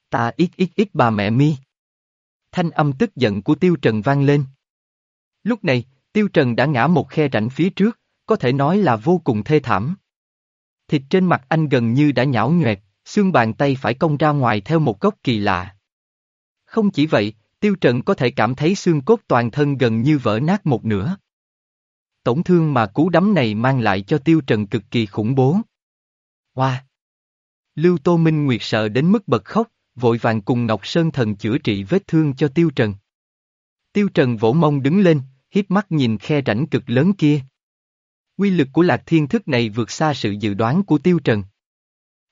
Ta ít ít ít bà mẹ mi. Thanh âm tức giận của Tiêu Trần vang lên. Lúc này, Tiêu Trần đã ngã một khe rãnh phía trước, có thể nói là vô cùng thê thảm. Thịt trên mặt anh gần như đã nhão nhoẹt, xương bàn tay phải cong ra ngoài theo một góc kỳ lạ. Không chỉ vậy, Tiêu Trần có thể cảm thấy xương cốt toàn thân gần như vỡ nát một nửa. Tổn thương mà cú đấm này mang lại cho Tiêu Trần cực kỳ khủng bố. Hoa! Lưu Tô Minh Nguyệt sợ đến mức bật khóc, vội vàng cùng Ngọc Sơn Thần chữa trị vết thương cho Tiêu Trần. Tiêu Trần vỗ mông đứng lên, híp mắt nhìn khe rãnh cực lớn kia. Quy lực của lạc thiên thức này vượt xa sự dự đoán của Tiêu Trần.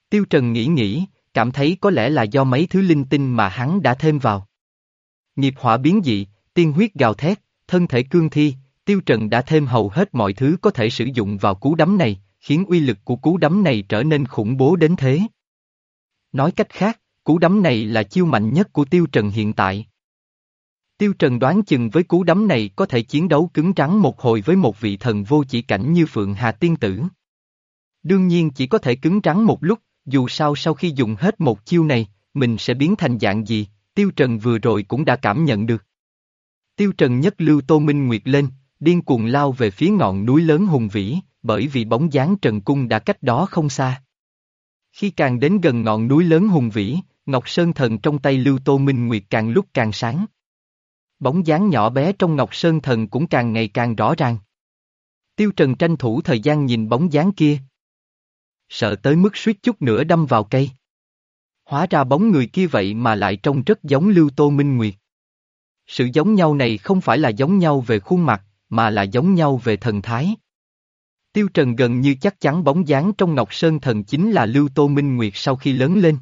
Tiêu Trần nghĩ nghĩ, cảm thấy có lẽ là do mấy thứ linh tinh mà hắn đã thêm vào. Nghiệp hỏa biến dị, tiên huyết gào thét, thân thể cương thi, Tiêu Trần đã thêm hầu hết mọi thứ có thể sử dụng vào cú đấm này, khiến uy lực của cú đấm này trở nên khủng bố đến thế. Nói cách khác, cú đấm này là chiêu mạnh nhất của Tiêu Trần hiện tại. Tiêu Trần đoán chừng với cú đấm này có thể chiến đấu cứng rắn một hồi với một vị thần vô chỉ cảnh như Phượng Hà Tiên Tử. Đương nhiên chỉ có thể cứng rắn một lúc, dù sao sau khi dùng hết một chiêu này, mình sẽ biến thành dạng gì, Tiêu Trần vừa rồi cũng đã cảm nhận được. Tiêu Trần nhất lưu Tô Minh Nguyệt lên, điên cuồng lao về phía ngọn núi lớn hùng vĩ, bởi vì bóng dáng Trần Cung đã cách đó không xa. Khi càng đến gần ngọn núi lớn hùng vĩ, Ngọc Sơn Thần trong tay Lưu Tô Minh Nguyệt càng lúc càng sáng. Bóng dáng nhỏ bé trong Ngọc Sơn Thần cũng càng ngày càng rõ ràng. Tiêu Trần tranh thủ thời gian nhìn bóng dáng kia. Sợ tới mức suýt chút nữa đâm vào cây. Hóa ra bóng người kia vậy mà lại trông rất giống Lưu Tô Minh Nguyệt. Sự giống nhau này không phải là giống nhau về khuôn mặt, mà là giống nhau về thần thái. Tiêu Trần gần như chắc chắn bóng dáng trong Ngọc Sơn Thần chính là Lưu Tô Minh Nguyệt sau khi lớn lên.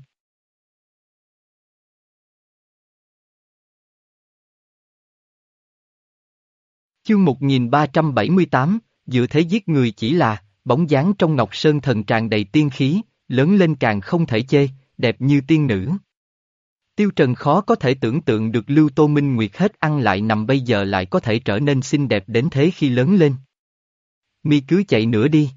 Chương 1378, dựa thế giết người chỉ là, bóng dáng trong Ngọc Sơn Thần tràn đầy tiên khí, lớn lên càng không thể chê, đẹp như tiên nữ. Tiêu Trần khó có thể tưởng tượng được Lưu Tô Minh Nguyệt hết ăn lại nằm bây giờ lại có thể trở nên xinh đẹp đến thế khi lớn lên. Mi cứ chạy nữa đi.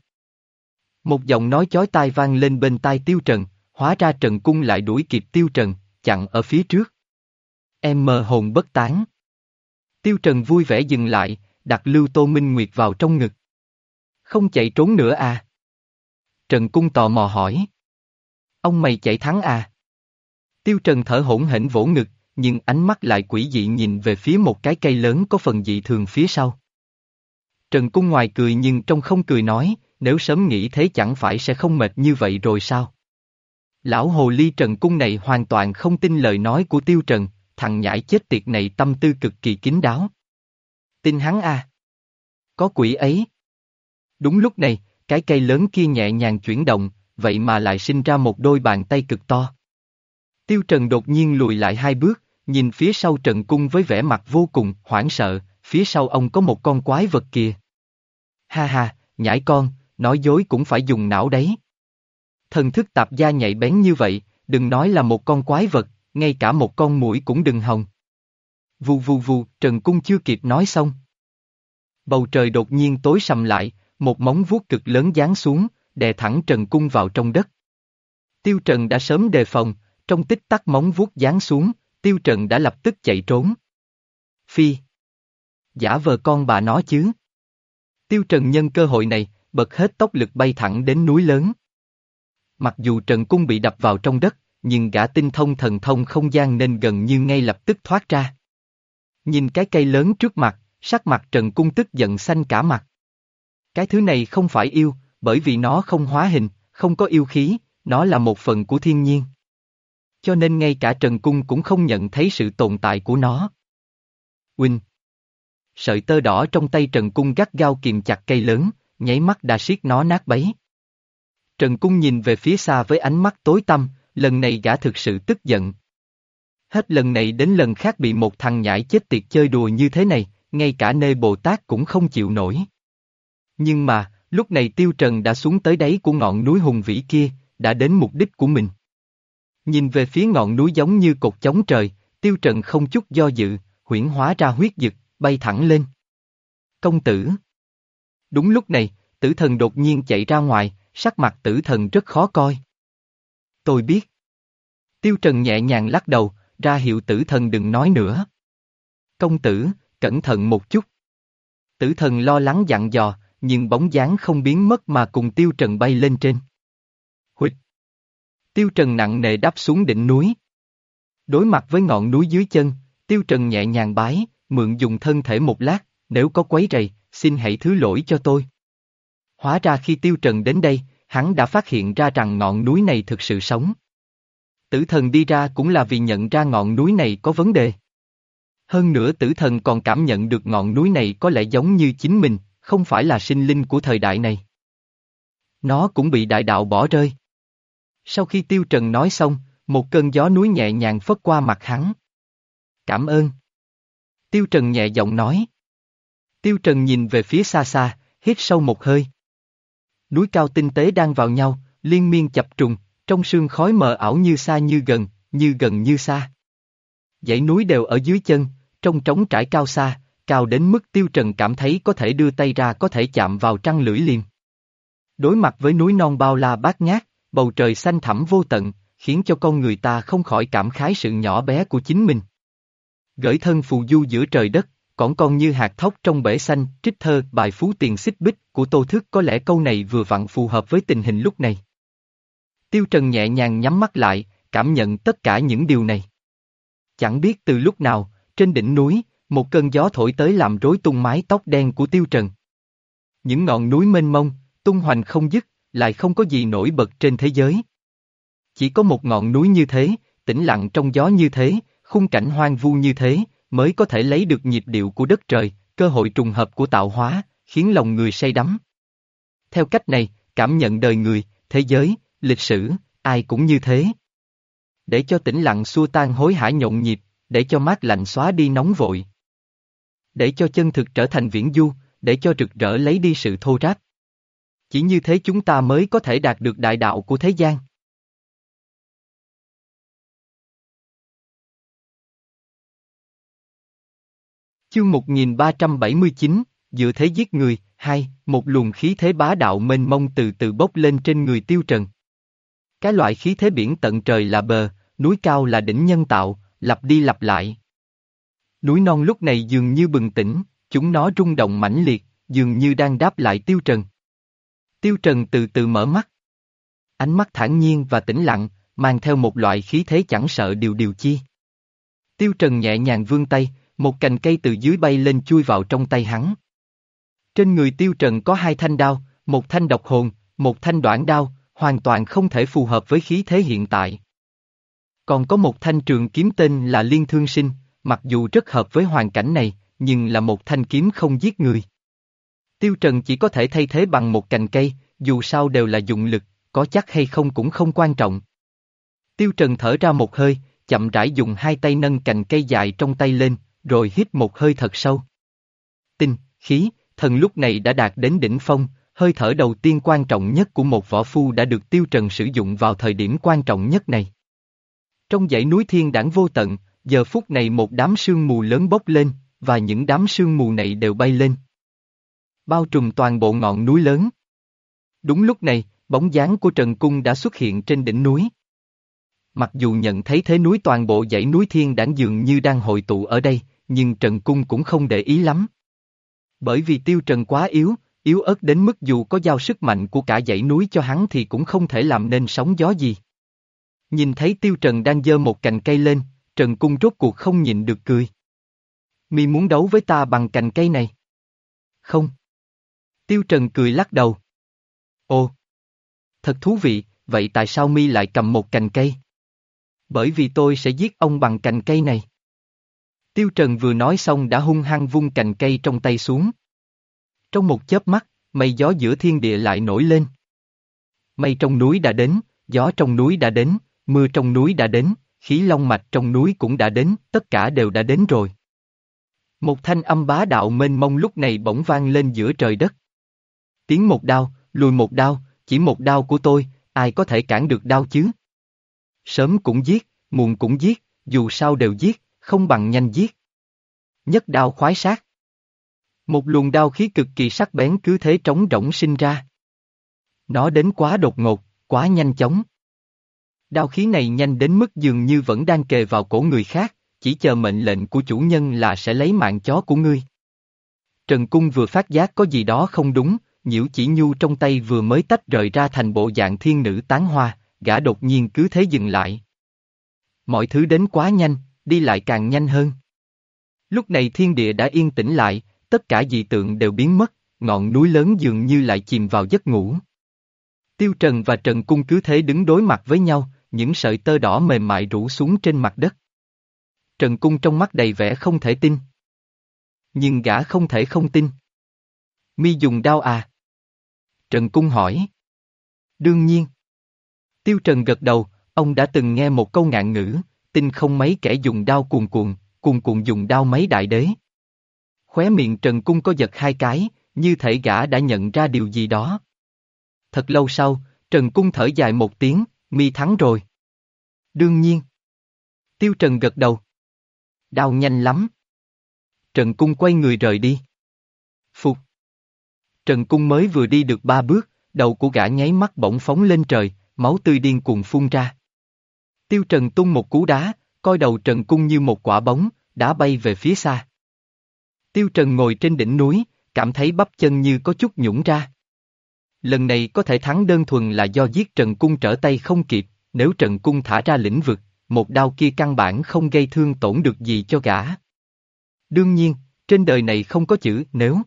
Một giọng nói chói tai vang lên bên tai Tiêu Trần, hóa ra Trần Cung lại đuổi kịp Tiêu Trần, chặn ở phía trước. Em mờ hồn bất tán. Tiêu Trần vui vẻ dừng lại, đặt Lưu Tô Minh Nguyệt vào trong ngực. Không chạy trốn nữa à? Trần Cung tò mò hỏi. Ông mày chạy thắng à? Tiêu Trần thở hổn hển vỗ ngực, nhưng ánh mắt lại quỷ dị nhìn về phía một cái cây lớn có phần dị thường phía sau. Trần Cung ngoài cười nhưng trong không cười nói, nếu sớm nghĩ thế chẳng phải sẽ không mệt như vậy rồi sao? Lão hồ ly Trần Cung này hoàn toàn không tin lời nói của Tiêu Trần, thằng nhãi chết tiệt này tâm tư cực kỳ kín đáo. Tin hắn à? Có quỷ ấy. Đúng lúc này, cái cây lớn kia nhẹ nhàng chuyển động, vậy mà lại sinh ra một đôi bàn tay cực to. Tiêu Trần đột nhiên lùi lại hai bước, nhìn phía sau Trần Cung với vẻ mặt vô cùng hoảng sợ, phía sau ông có một con quái vật kìa. Ha ha, nhãi con, nói dối cũng phải dùng não đấy. Thần thức tạp gia nhạy bén như vậy, đừng nói là một con quái vật, ngay cả một con mũi cũng đừng hòng. Vù vù vù, Trần Cung chưa kịp nói xong. Bầu trời đột nhiên tối sầm lại, một móng vuốt cực lớn giáng xuống, đè thẳng Trần Cung vào trong đất. Tiêu Trần đã sớm đề phòng, trong tích tắc móng vuốt giáng xuống, Tiêu Trần đã lập tức chạy trốn. Phi. Giả vờ con bà nó chứ. Tiêu Trần nhân cơ hội này, bật hết tốc lực bay thẳng đến núi lớn. Mặc dù Trần Cung bị đập vào trong đất, nhưng gã tinh thông thần thông không gian nên gần như ngay lập tức thoát ra. Nhìn cái cây lớn trước mặt, sắc mặt Trần Cung tức giận xanh cả mặt. Cái thứ này không phải yêu, bởi vì nó không hóa hình, không có yêu khí, nó là một phần của thiên nhiên. Cho nên ngay cả Trần Cung cũng không nhận thấy sự tồn tại của nó. Huynh Sợi tơ đỏ trong tay Trần Cung gắt gao kìm chặt cây lớn, nháy mắt đã siết nó nát bấy. Trần Cung nhìn về phía xa với ánh mắt tối tăm, lần này gã thực sự tức giận. Hết lần này đến lần khác bị một thằng nhãi chết tiệt chơi đùa như thế này, ngay cả nơi Bồ Tát cũng không chịu nổi. Nhưng mà, lúc này Tiêu Trần đã xuống tới đáy của ngọn núi hùng vĩ kia, đã đến mục đích của mình. Nhìn về phía ngọn núi giống như cột chống trời, Tiêu Trần không chút do dự, huyển hóa ra huyết dực, bay thẳng lên. Công tử. Đúng lúc này, tử thần đột nhiên chạy ra ngoài, sắc mặt tử thần rất khó coi. Tôi biết. Tiêu Trần nhẹ nhàng lắc đầu, ra hiệu tử thần đừng nói nữa. Công tử, cẩn thận một chút. Tử thần lo lắng dặn dò, nhưng bóng dáng không biến mất mà cùng Tiêu Trần bay lên trên. Huỵch! Tiêu Trần nặng nề đáp xuống đỉnh núi. Đối mặt với ngọn núi dưới chân, Tiêu Trần nhẹ nhàng bái, mượn dùng thân thể một lát, nếu có quấy rầy, xin hãy thứ lỗi cho tôi. Hóa ra khi Tiêu Trần đến đây, hắn đã phát hiện ra rằng ngọn núi này thực sự sống. Tử thần đi ra cũng là vì nhận ra ngọn núi này có vấn đề. Hơn nữa tử thần còn cảm nhận được ngọn núi này có lẽ giống như chính mình, không phải là sinh linh của thời đại này. Nó cũng bị đại đạo bỏ rơi. Sau khi Tiêu Trần nói xong, một cơn gió núi nhẹ nhàng phất qua mặt hắn. Cảm ơn. Tiêu Trần nhẹ giọng nói. Tiêu Trần nhìn về phía xa xa, hít sâu một hơi. Núi cao tinh tế đang vào nhau, liên miên chập trùng, trong sương khói mờ ảo như xa như gần, như gần như xa. Dãy núi đều ở dưới chân, trong trống trải cao xa, cao đến mức tiêu trần cảm thấy có thể đưa tay ra có thể chạm vào trăng lưỡi liềm. Đối mặt với núi non bao la bát ngát, bầu trời xanh thẳm vô tận, khiến cho con người ta không khỏi cảm khái sự nhỏ bé của chính mình. Gửi thân phù du giữa trời đất, còn con như hạt thóc trong bể xanh, trích thơ, bài phú tiền xích bích của Tô Thức có lẽ câu này vừa vặn phù hợp với tình hình lúc này. Tiêu Trần nhẹ nhàng nhắm mắt lại, cảm nhận tất cả những điều này. Chẳng biết từ lúc nào, trên đỉnh núi, một cơn gió thổi tới làm rối tung mái tóc đen của Tiêu Trần. Những ngọn núi mênh mông, tung hoành không dứt, lại không có gì nổi bật trên thế giới. Chỉ có một ngọn núi như thế, tĩnh lặng trong gió như thế, khung cảnh hoang vu như thế, mới có thể lấy được nhịp điệu của đất trời, cơ hội trùng hợp của tạo hóa, khiến lòng người say đắm. Theo cách này, cảm nhận đời người, thế giới, lịch sử, ai cũng như thế. Để cho tĩnh lặng xua tan hối hả nhộn nhịp, để cho mát lạnh xóa đi nóng vội. Để cho chân thực trở thành viễn du, để cho rực rỡ lấy đi sự thô ráp. Chỉ như thế chúng ta mới có thể đạt được đại đạo của thế gian. Chương 1379, dựa thế giết người, hai, một luồng khí thế bá đạo mênh mông từ từ bốc lên trên người tiêu trần. Cái loại khí thế biển tận trời là bờ, núi cao là đỉnh nhân tạo, lặp đi lặp lại. Núi non lúc này dường như bừng tỉnh, chúng nó rung động mãnh liệt, dường như đang đáp lại tiêu trần. Tiêu trần từ từ mở mắt. Ánh mắt thản nhiên và tĩnh lặng, mang theo một loại khí thế chẳng sợ điều điều chi. Tiêu trần nhẹ nhàng vươn tay, một cành cây từ dưới bay lên chui vào trong tay hắn. Trên người tiêu trần có hai thanh đao, một thanh độc hồn, một thanh đoạn đao, hoàn toàn không thể phù hợp với khí thế hiện tại. Còn có một thanh trường kiếm tên là Liên Thương Sinh, mặc dù rất hợp với hoàn cảnh này, nhưng là một thanh kiếm không giết người. Tiêu Trần chỉ có thể thay thế bằng một cành cây, dù sao đều là dụng lực, có chắc hay không cũng không quan trọng. Tiêu Trần thở ra một hơi, chậm rãi dùng hai tay nâng cành cây dài trong tay lên, rồi hít một hơi thật sâu. Tinh, khí, thần lúc này đã đạt đến đỉnh phong, hơi thở đầu tiên quan trọng nhất của một võ phu đã được Tiêu Trần sử dụng vào thời điểm quan trọng nhất này. Trong dãy núi thiên đảng vô tận, giờ phút này một đám sương mù lớn bốc lên, và những đám sương mù này đều bay lên. Bao trùm toàn bộ ngọn núi lớn. Đúng lúc này, bóng dáng của Trần Cung đã xuất hiện trên đỉnh núi. Mặc dù nhận thấy thế núi toàn bộ dãy núi thiên đảng dường như đang hội tụ ở đây, nhưng Trần Cung cũng không để ý lắm. Bởi vì tiêu Trần quá yếu, yếu ớt đến mức dù có giao sức mạnh của cả dãy núi cho hắn thì cũng không thể làm nên sóng gió gì. Nhìn thấy tiêu Trần đang giơ một cành cây lên, Trần Cung rốt cuộc không nhịn được cười. Mi muốn đấu với ta bằng cành cây này? Không. Tiêu Trần cười lắc đầu. Ồ. Thật thú vị, vậy tại sao Mi lại cầm một cành cây? Bởi vì tôi sẽ giết ông bằng cành cây này. Tiêu Trần vừa nói xong đã hung hăng vung cành cây trong tay xuống. Trong một chớp mắt, mây gió giữa thiên địa lại nổi lên. Mây trong núi đã đến, gió trong núi đã đến, mưa trong núi đã đến, khí long mạch trong núi cũng đã đến, tất cả đều đã đến rồi. Một thanh âm bá đạo mênh mông lúc này bỗng vang lên giữa trời đất. Tiếng một đao, lùi một đao, chỉ một đao của tôi, ai có thể cản được đao chứ? Sớm cũng giết, muộn cũng giết, dù sao đều giết, không bằng nhanh giết. Nhất đao khoái sát. Một luồng đao khí cực kỳ sắc bén cứ thế trống rỗng sinh ra. Nó đến quá đột ngột, quá nhanh chóng. Đao khí này nhanh đến mức dường như vẫn đang kề vào cổ người khác, chỉ chờ mệnh lệnh của chủ nhân là sẽ lấy mạng chó của ngươi. Trần Cung vừa phát giác có gì đó không đúng, nhiễu chỉ nhu trong tay vừa mới tách rời ra thành bộ dạng thiên nữ tán hoa, gã đột nhiên cứ thế dừng lại. Mọi thứ đến quá nhanh, đi lại càng nhanh hơn. Lúc này thiên địa đã yên tĩnh lại, tất cả dị tượng đều biến mất, ngọn núi lớn dường như lại chìm vào giấc ngủ. Tiêu Trần và Trần Cung cứ thế đứng đối mặt với nhau, những sợi tơ đỏ mềm mại rủ xuống trên mặt đất. Trần Cung trong mắt đầy vẻ không thể tin. Nhưng gã không thể không tin. Mi dùng đao à? Trần Cung hỏi. Đương nhiên. Tiêu Trần gật đầu, ông đã từng nghe một câu ngạn ngữ, tin không mấy kẻ dùng đao cuồn cuộn, cuồn cuộn dùng đao mấy đại đế. Khóe miệng Trần Cung có giật hai cái, như thể gã đã nhận ra điều gì đó. Thật lâu sau, Trần Cung thở dài một tiếng, mi thắng rồi. Đương nhiên. Tiêu Trần gật đầu. đau nhanh lắm. Trần Cung quay người rời đi. Phục. Trần Cung mới vừa đi được ba bước, đầu của gã nháy mắt bỗng phóng lên trời, máu tươi điên cuồng phun ra. Tiêu Trần tung một cú đá, coi đầu Trần Cung như một quả bóng, đá bay về phía xa. Tiêu Trần ngồi trên đỉnh núi, cảm thấy bắp chân như có chút nhũng ra. Lần này có thể thắng đơn thuần là do giết Trần Cung trở tay không kịp, nếu Trần Cung thả ra lĩnh vực, một đao kia căn bản không gây thương tổn được gì cho gã. Đương nhiên, trên đời này không có chữ nếu.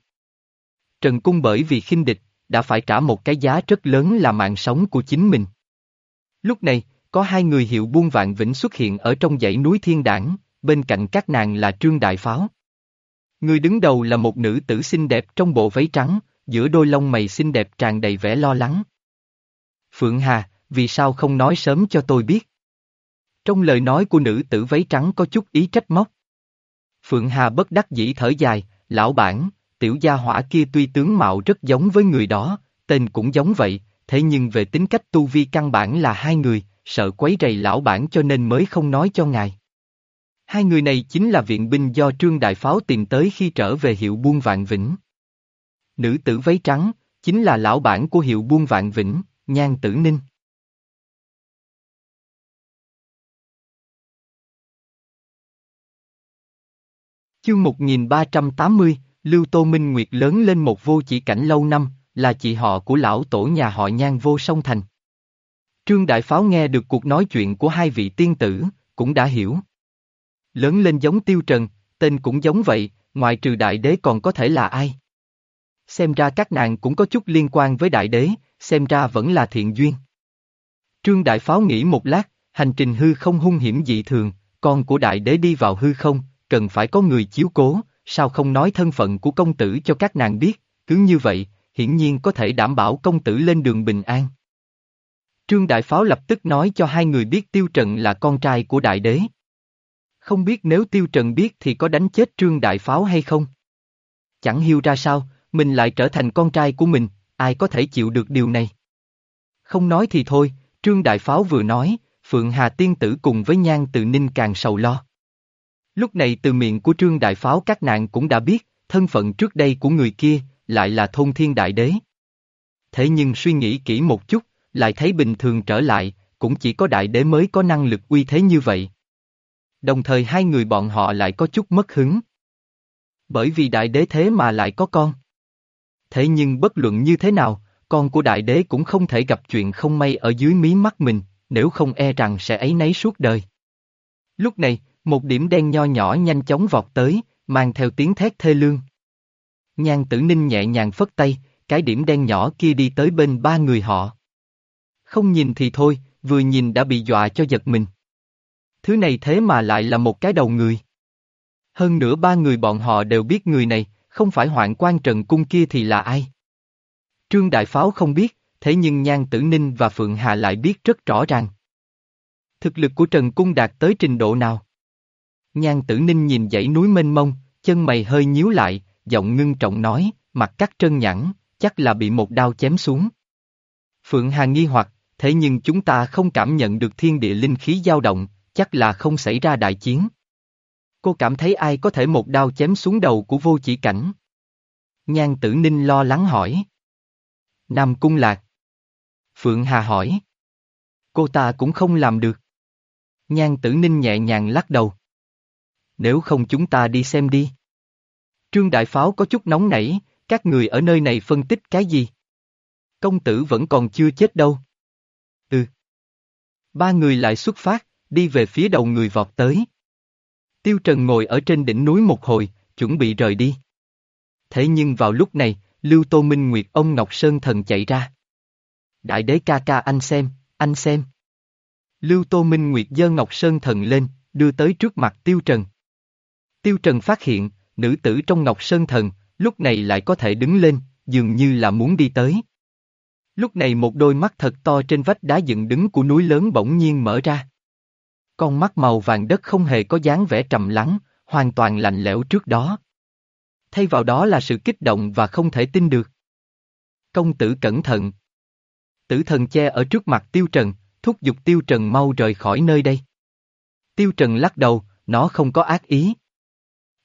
Trần Cung bởi vì khinh địch, đã phải trả một cái giá rất lớn là mạng sống của chính mình. Lúc này, có hai người hiệu buôn vạn vĩnh xuất hiện ở trong dãy núi thiên đảng, bên cạnh các nàng là Trương Đại Pháo. Người đứng đầu là một nữ tử xinh đẹp trong bộ váy trắng, giữa đôi lông mày xinh đẹp tràn đầy vẻ lo lắng. Phượng Hà, vì sao không nói sớm cho tôi biết? Trong lời nói của nữ tử váy trắng có chút ý trách móc. Phượng Hà bất đắc dĩ thở dài, lão bản, tiểu gia hỏa kia tuy tướng mạo rất giống với người đó, tên cũng giống vậy, thế nhưng về tính cách tu vi căn bản là hai người, sợ quấy rầy lão bản cho nên mới không nói cho ngài. Hai người này chính là viện binh do Trương Đại Pháo tìm tới khi trở về hiệu buôn Vạn Vĩnh. Nữ tử váy trắng, chính là lão bản của hiệu buôn Vạn Vĩnh, Nhan Tử Ninh. Chương 1380, Lưu Tô Minh Nguyệt lớn lên một vô chỉ cảnh lâu năm, là chị họ của lão tổ nhà họ Nhan vô song thành. Trương Đại Pháo nghe được cuộc nói chuyện của hai vị tiên tử, cũng đã hiểu. Lớn lên giống Tiêu Trần, tên cũng giống vậy, ngoài trừ đại đế còn có thể là ai? Xem ra các nàng cũng có chút liên quan với đại đế, xem ra vẫn là thiện duyên. Trương Đại Pháo nghĩ một lát, hành trình hư không hung hiểm dị thường, con của đại đế đi vào hư không, cần phải có người chiếu cố, sao không nói thân phận của công tử cho các nàng biết, cứ như vậy, hiển nhiên có thể đảm bảo công tử lên đường bình an. Trương Đại Pháo lập tức nói cho hai người biết Tiêu Trần là con trai của Đại Đế. Không biết nếu Tiêu Trần biết thì có đánh chết Trương Đại Pháo hay không? Chẳng hiểu ra sao, mình lại trở thành con trai của mình, ai có thể chịu được điều này? Không nói thì thôi, Trương Đại Pháo vừa nói, Phượng Hà Tiên Tử cùng với Nhan Tự Ninh càng sầu lo. Lúc này từ miệng của Trương Đại Pháo các nạn cũng đã biết, thân phận trước đây của người kia, lại là thôn thiên đại đế. Thế nhưng suy nghĩ kỹ một chút, lại thấy bình thường trở lại, cũng chỉ có đại đế mới có năng lực uy thế như vậy. Đồng thời hai người bọn họ lại có chút mất hứng. Bởi vì đại đế thế mà lại có con. Thế nhưng bất luận như thế nào, con của đại đế cũng không thể gặp chuyện không may ở dưới mí mắt mình, nếu không e rằng sẽ ấy nấy suốt đời. Lúc này, một điểm đen nho nhỏ nhanh chóng vọt tới, mang theo tiếng thét thê lương. Nhan tử ninh nhẹ nhàng phất tay, cái điểm đen nhỏ kia đi tới bên ba người họ. Không nhìn thì thôi, vừa nhìn đã bị dọa cho giật mình. Thứ này thế mà lại là một cái đầu người. Hơn nữa ba người bọn họ đều biết người này, không phải hoạn quan trần cung kia thì là ai. Trương Đại Pháo không biết, thế nhưng Nhan Tử Ninh và Phượng Hà lại biết rất rõ ràng. Thực lực của Trần Cung đạt tới trình độ nào? Nhan Tử Ninh nhìn dãy núi mênh mông, chân mày hơi nhíu lại, giọng ngưng trọng nói, mặt cắt trân nhẵn, chắc là bị một đao chém xuống. Phượng Hà nghi hoặc, thế nhưng chúng ta không cảm nhận được thiên địa linh khí dao động, chắc là không xảy ra đại chiến. Cô cảm thấy ai có thể một đao chém xuống đầu của vô chỉ cảnh? Nhan tử ninh lo lắng hỏi. Nam Cung Lạc. Phượng Hà hỏi. Cô ta cũng không làm được. Nhan tử ninh nhẹ nhàng lắc đầu. Nếu không chúng ta đi xem đi. Trương Đại Pháo có chút nóng nảy, các người ở nơi này phân tích cái gì? Công tử vẫn còn chưa chết đâu. Ba người lại xuất phát, đi về phía đầu người vọt tới. Tiêu Trần ngồi ở trên đỉnh núi một hồi, chuẩn bị rời đi. Thế nhưng vào lúc này, Lưu Tô Minh Nguyệt ông Ngọc Sơn Thần chạy ra. Đại đế ca ca anh xem, anh xem. Lưu Tô Minh Nguyệt giơ Ngọc Sơn Thần lên, đưa tới trước mặt Tiêu Trần. Tiêu Trần phát hiện, nữ tử trong Ngọc Sơn Thần, lúc này lại có thể đứng lên, dường như là muốn đi tới. Lúc này một đôi mắt thật to trên vách đá dựng đứng của núi lớn bỗng nhiên mở ra. Con mắt màu vàng đất không hề có dáng vẻ trầm lắng, hoàn toàn lạnh lẽo trước đó. Thay vào đó là sự kích động và không thể tin được. Công tử cẩn thận. Tử thần che ở trước mặt Tiêu Trần, thúc giục Tiêu Trần mau rời khỏi nơi đây. Tiêu Trần lắc đầu, nó không có ác ý.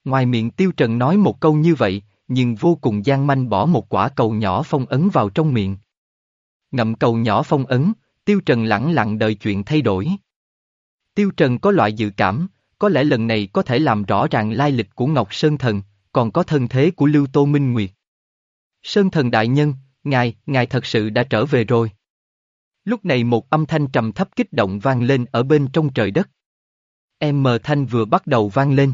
Ngoài miệng Tiêu Trần nói một câu như vậy, nhưng vô cùng gian manh bỏ một quả cầu nhỏ phong ấn vào trong miệng. Ngậm cầu nhỏ phong ấn, Tiêu Trần lặng lặng đợi chuyện thay đổi. Tiêu Trần có loại dự cảm, có lẽ lần này có thể làm rõ ràng lai lịch của Ngọc Sơn Thần, còn có thân thế của Lưu Tô Minh Nguyệt. Sơn Thần Đại Nhân, Ngài, Ngài thật sự đã trở về rồi. Lúc này một âm thanh trầm thấp kích động vang lên ở bên trong trời đất. Em mờ thanh vừa bắt đầu vang lên.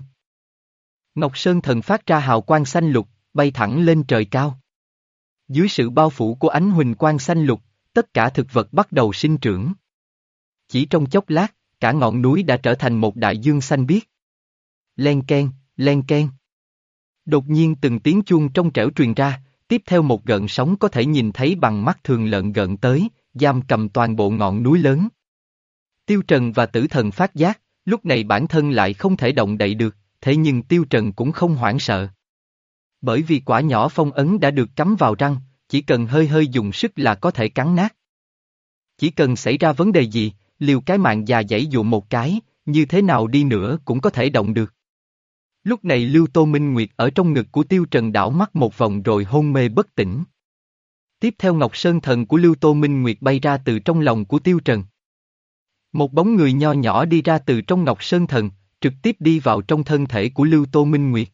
Ngọc Sơn Thần phát ra hào quang xanh lục, bay thẳng lên trời cao. Dưới sự bao phủ của ánh huỳnh quang xanh lục, tất cả thực vật bắt đầu sinh trưởng. Chỉ trong chốc lát, cả ngọn núi đã trở thành một đại dương xanh biếc. Len ken, len ken. Đột nhiên từng tiếng chuông trong trẻo truyền ra, tiếp theo một gợn sóng có thể nhìn thấy bằng mắt thường lợn gợn tới, giam cầm toàn bộ ngọn núi lớn. Tiêu Trần và tử thần phát giác, lúc này bản thân lại không thể động đậy được, thế nhưng Tiêu Trần cũng không hoảng sợ. Bởi vì quả nhỏ phong ấn đã được cắm vào răng, chỉ cần hơi hơi dùng sức là có thể cắn nát. Chỉ cần xảy ra vấn đề gì, liều cái mạng già dãy dụ một cái, như thế nào đi nữa cũng có thể động được. Lúc này Lưu Tô Minh Nguyệt ở trong ngực của Tiêu Trần đảo mắt một vòng rồi hôn mê bất tỉnh. Tiếp theo Ngọc Sơn Thần của Lưu Tô Minh Nguyệt bay ra từ trong lòng của Tiêu Trần. Một bóng người nho nhỏ đi ra từ trong Ngọc Sơn Thần, trực tiếp đi vào trong thân thể của Lưu Tô Minh Nguyệt.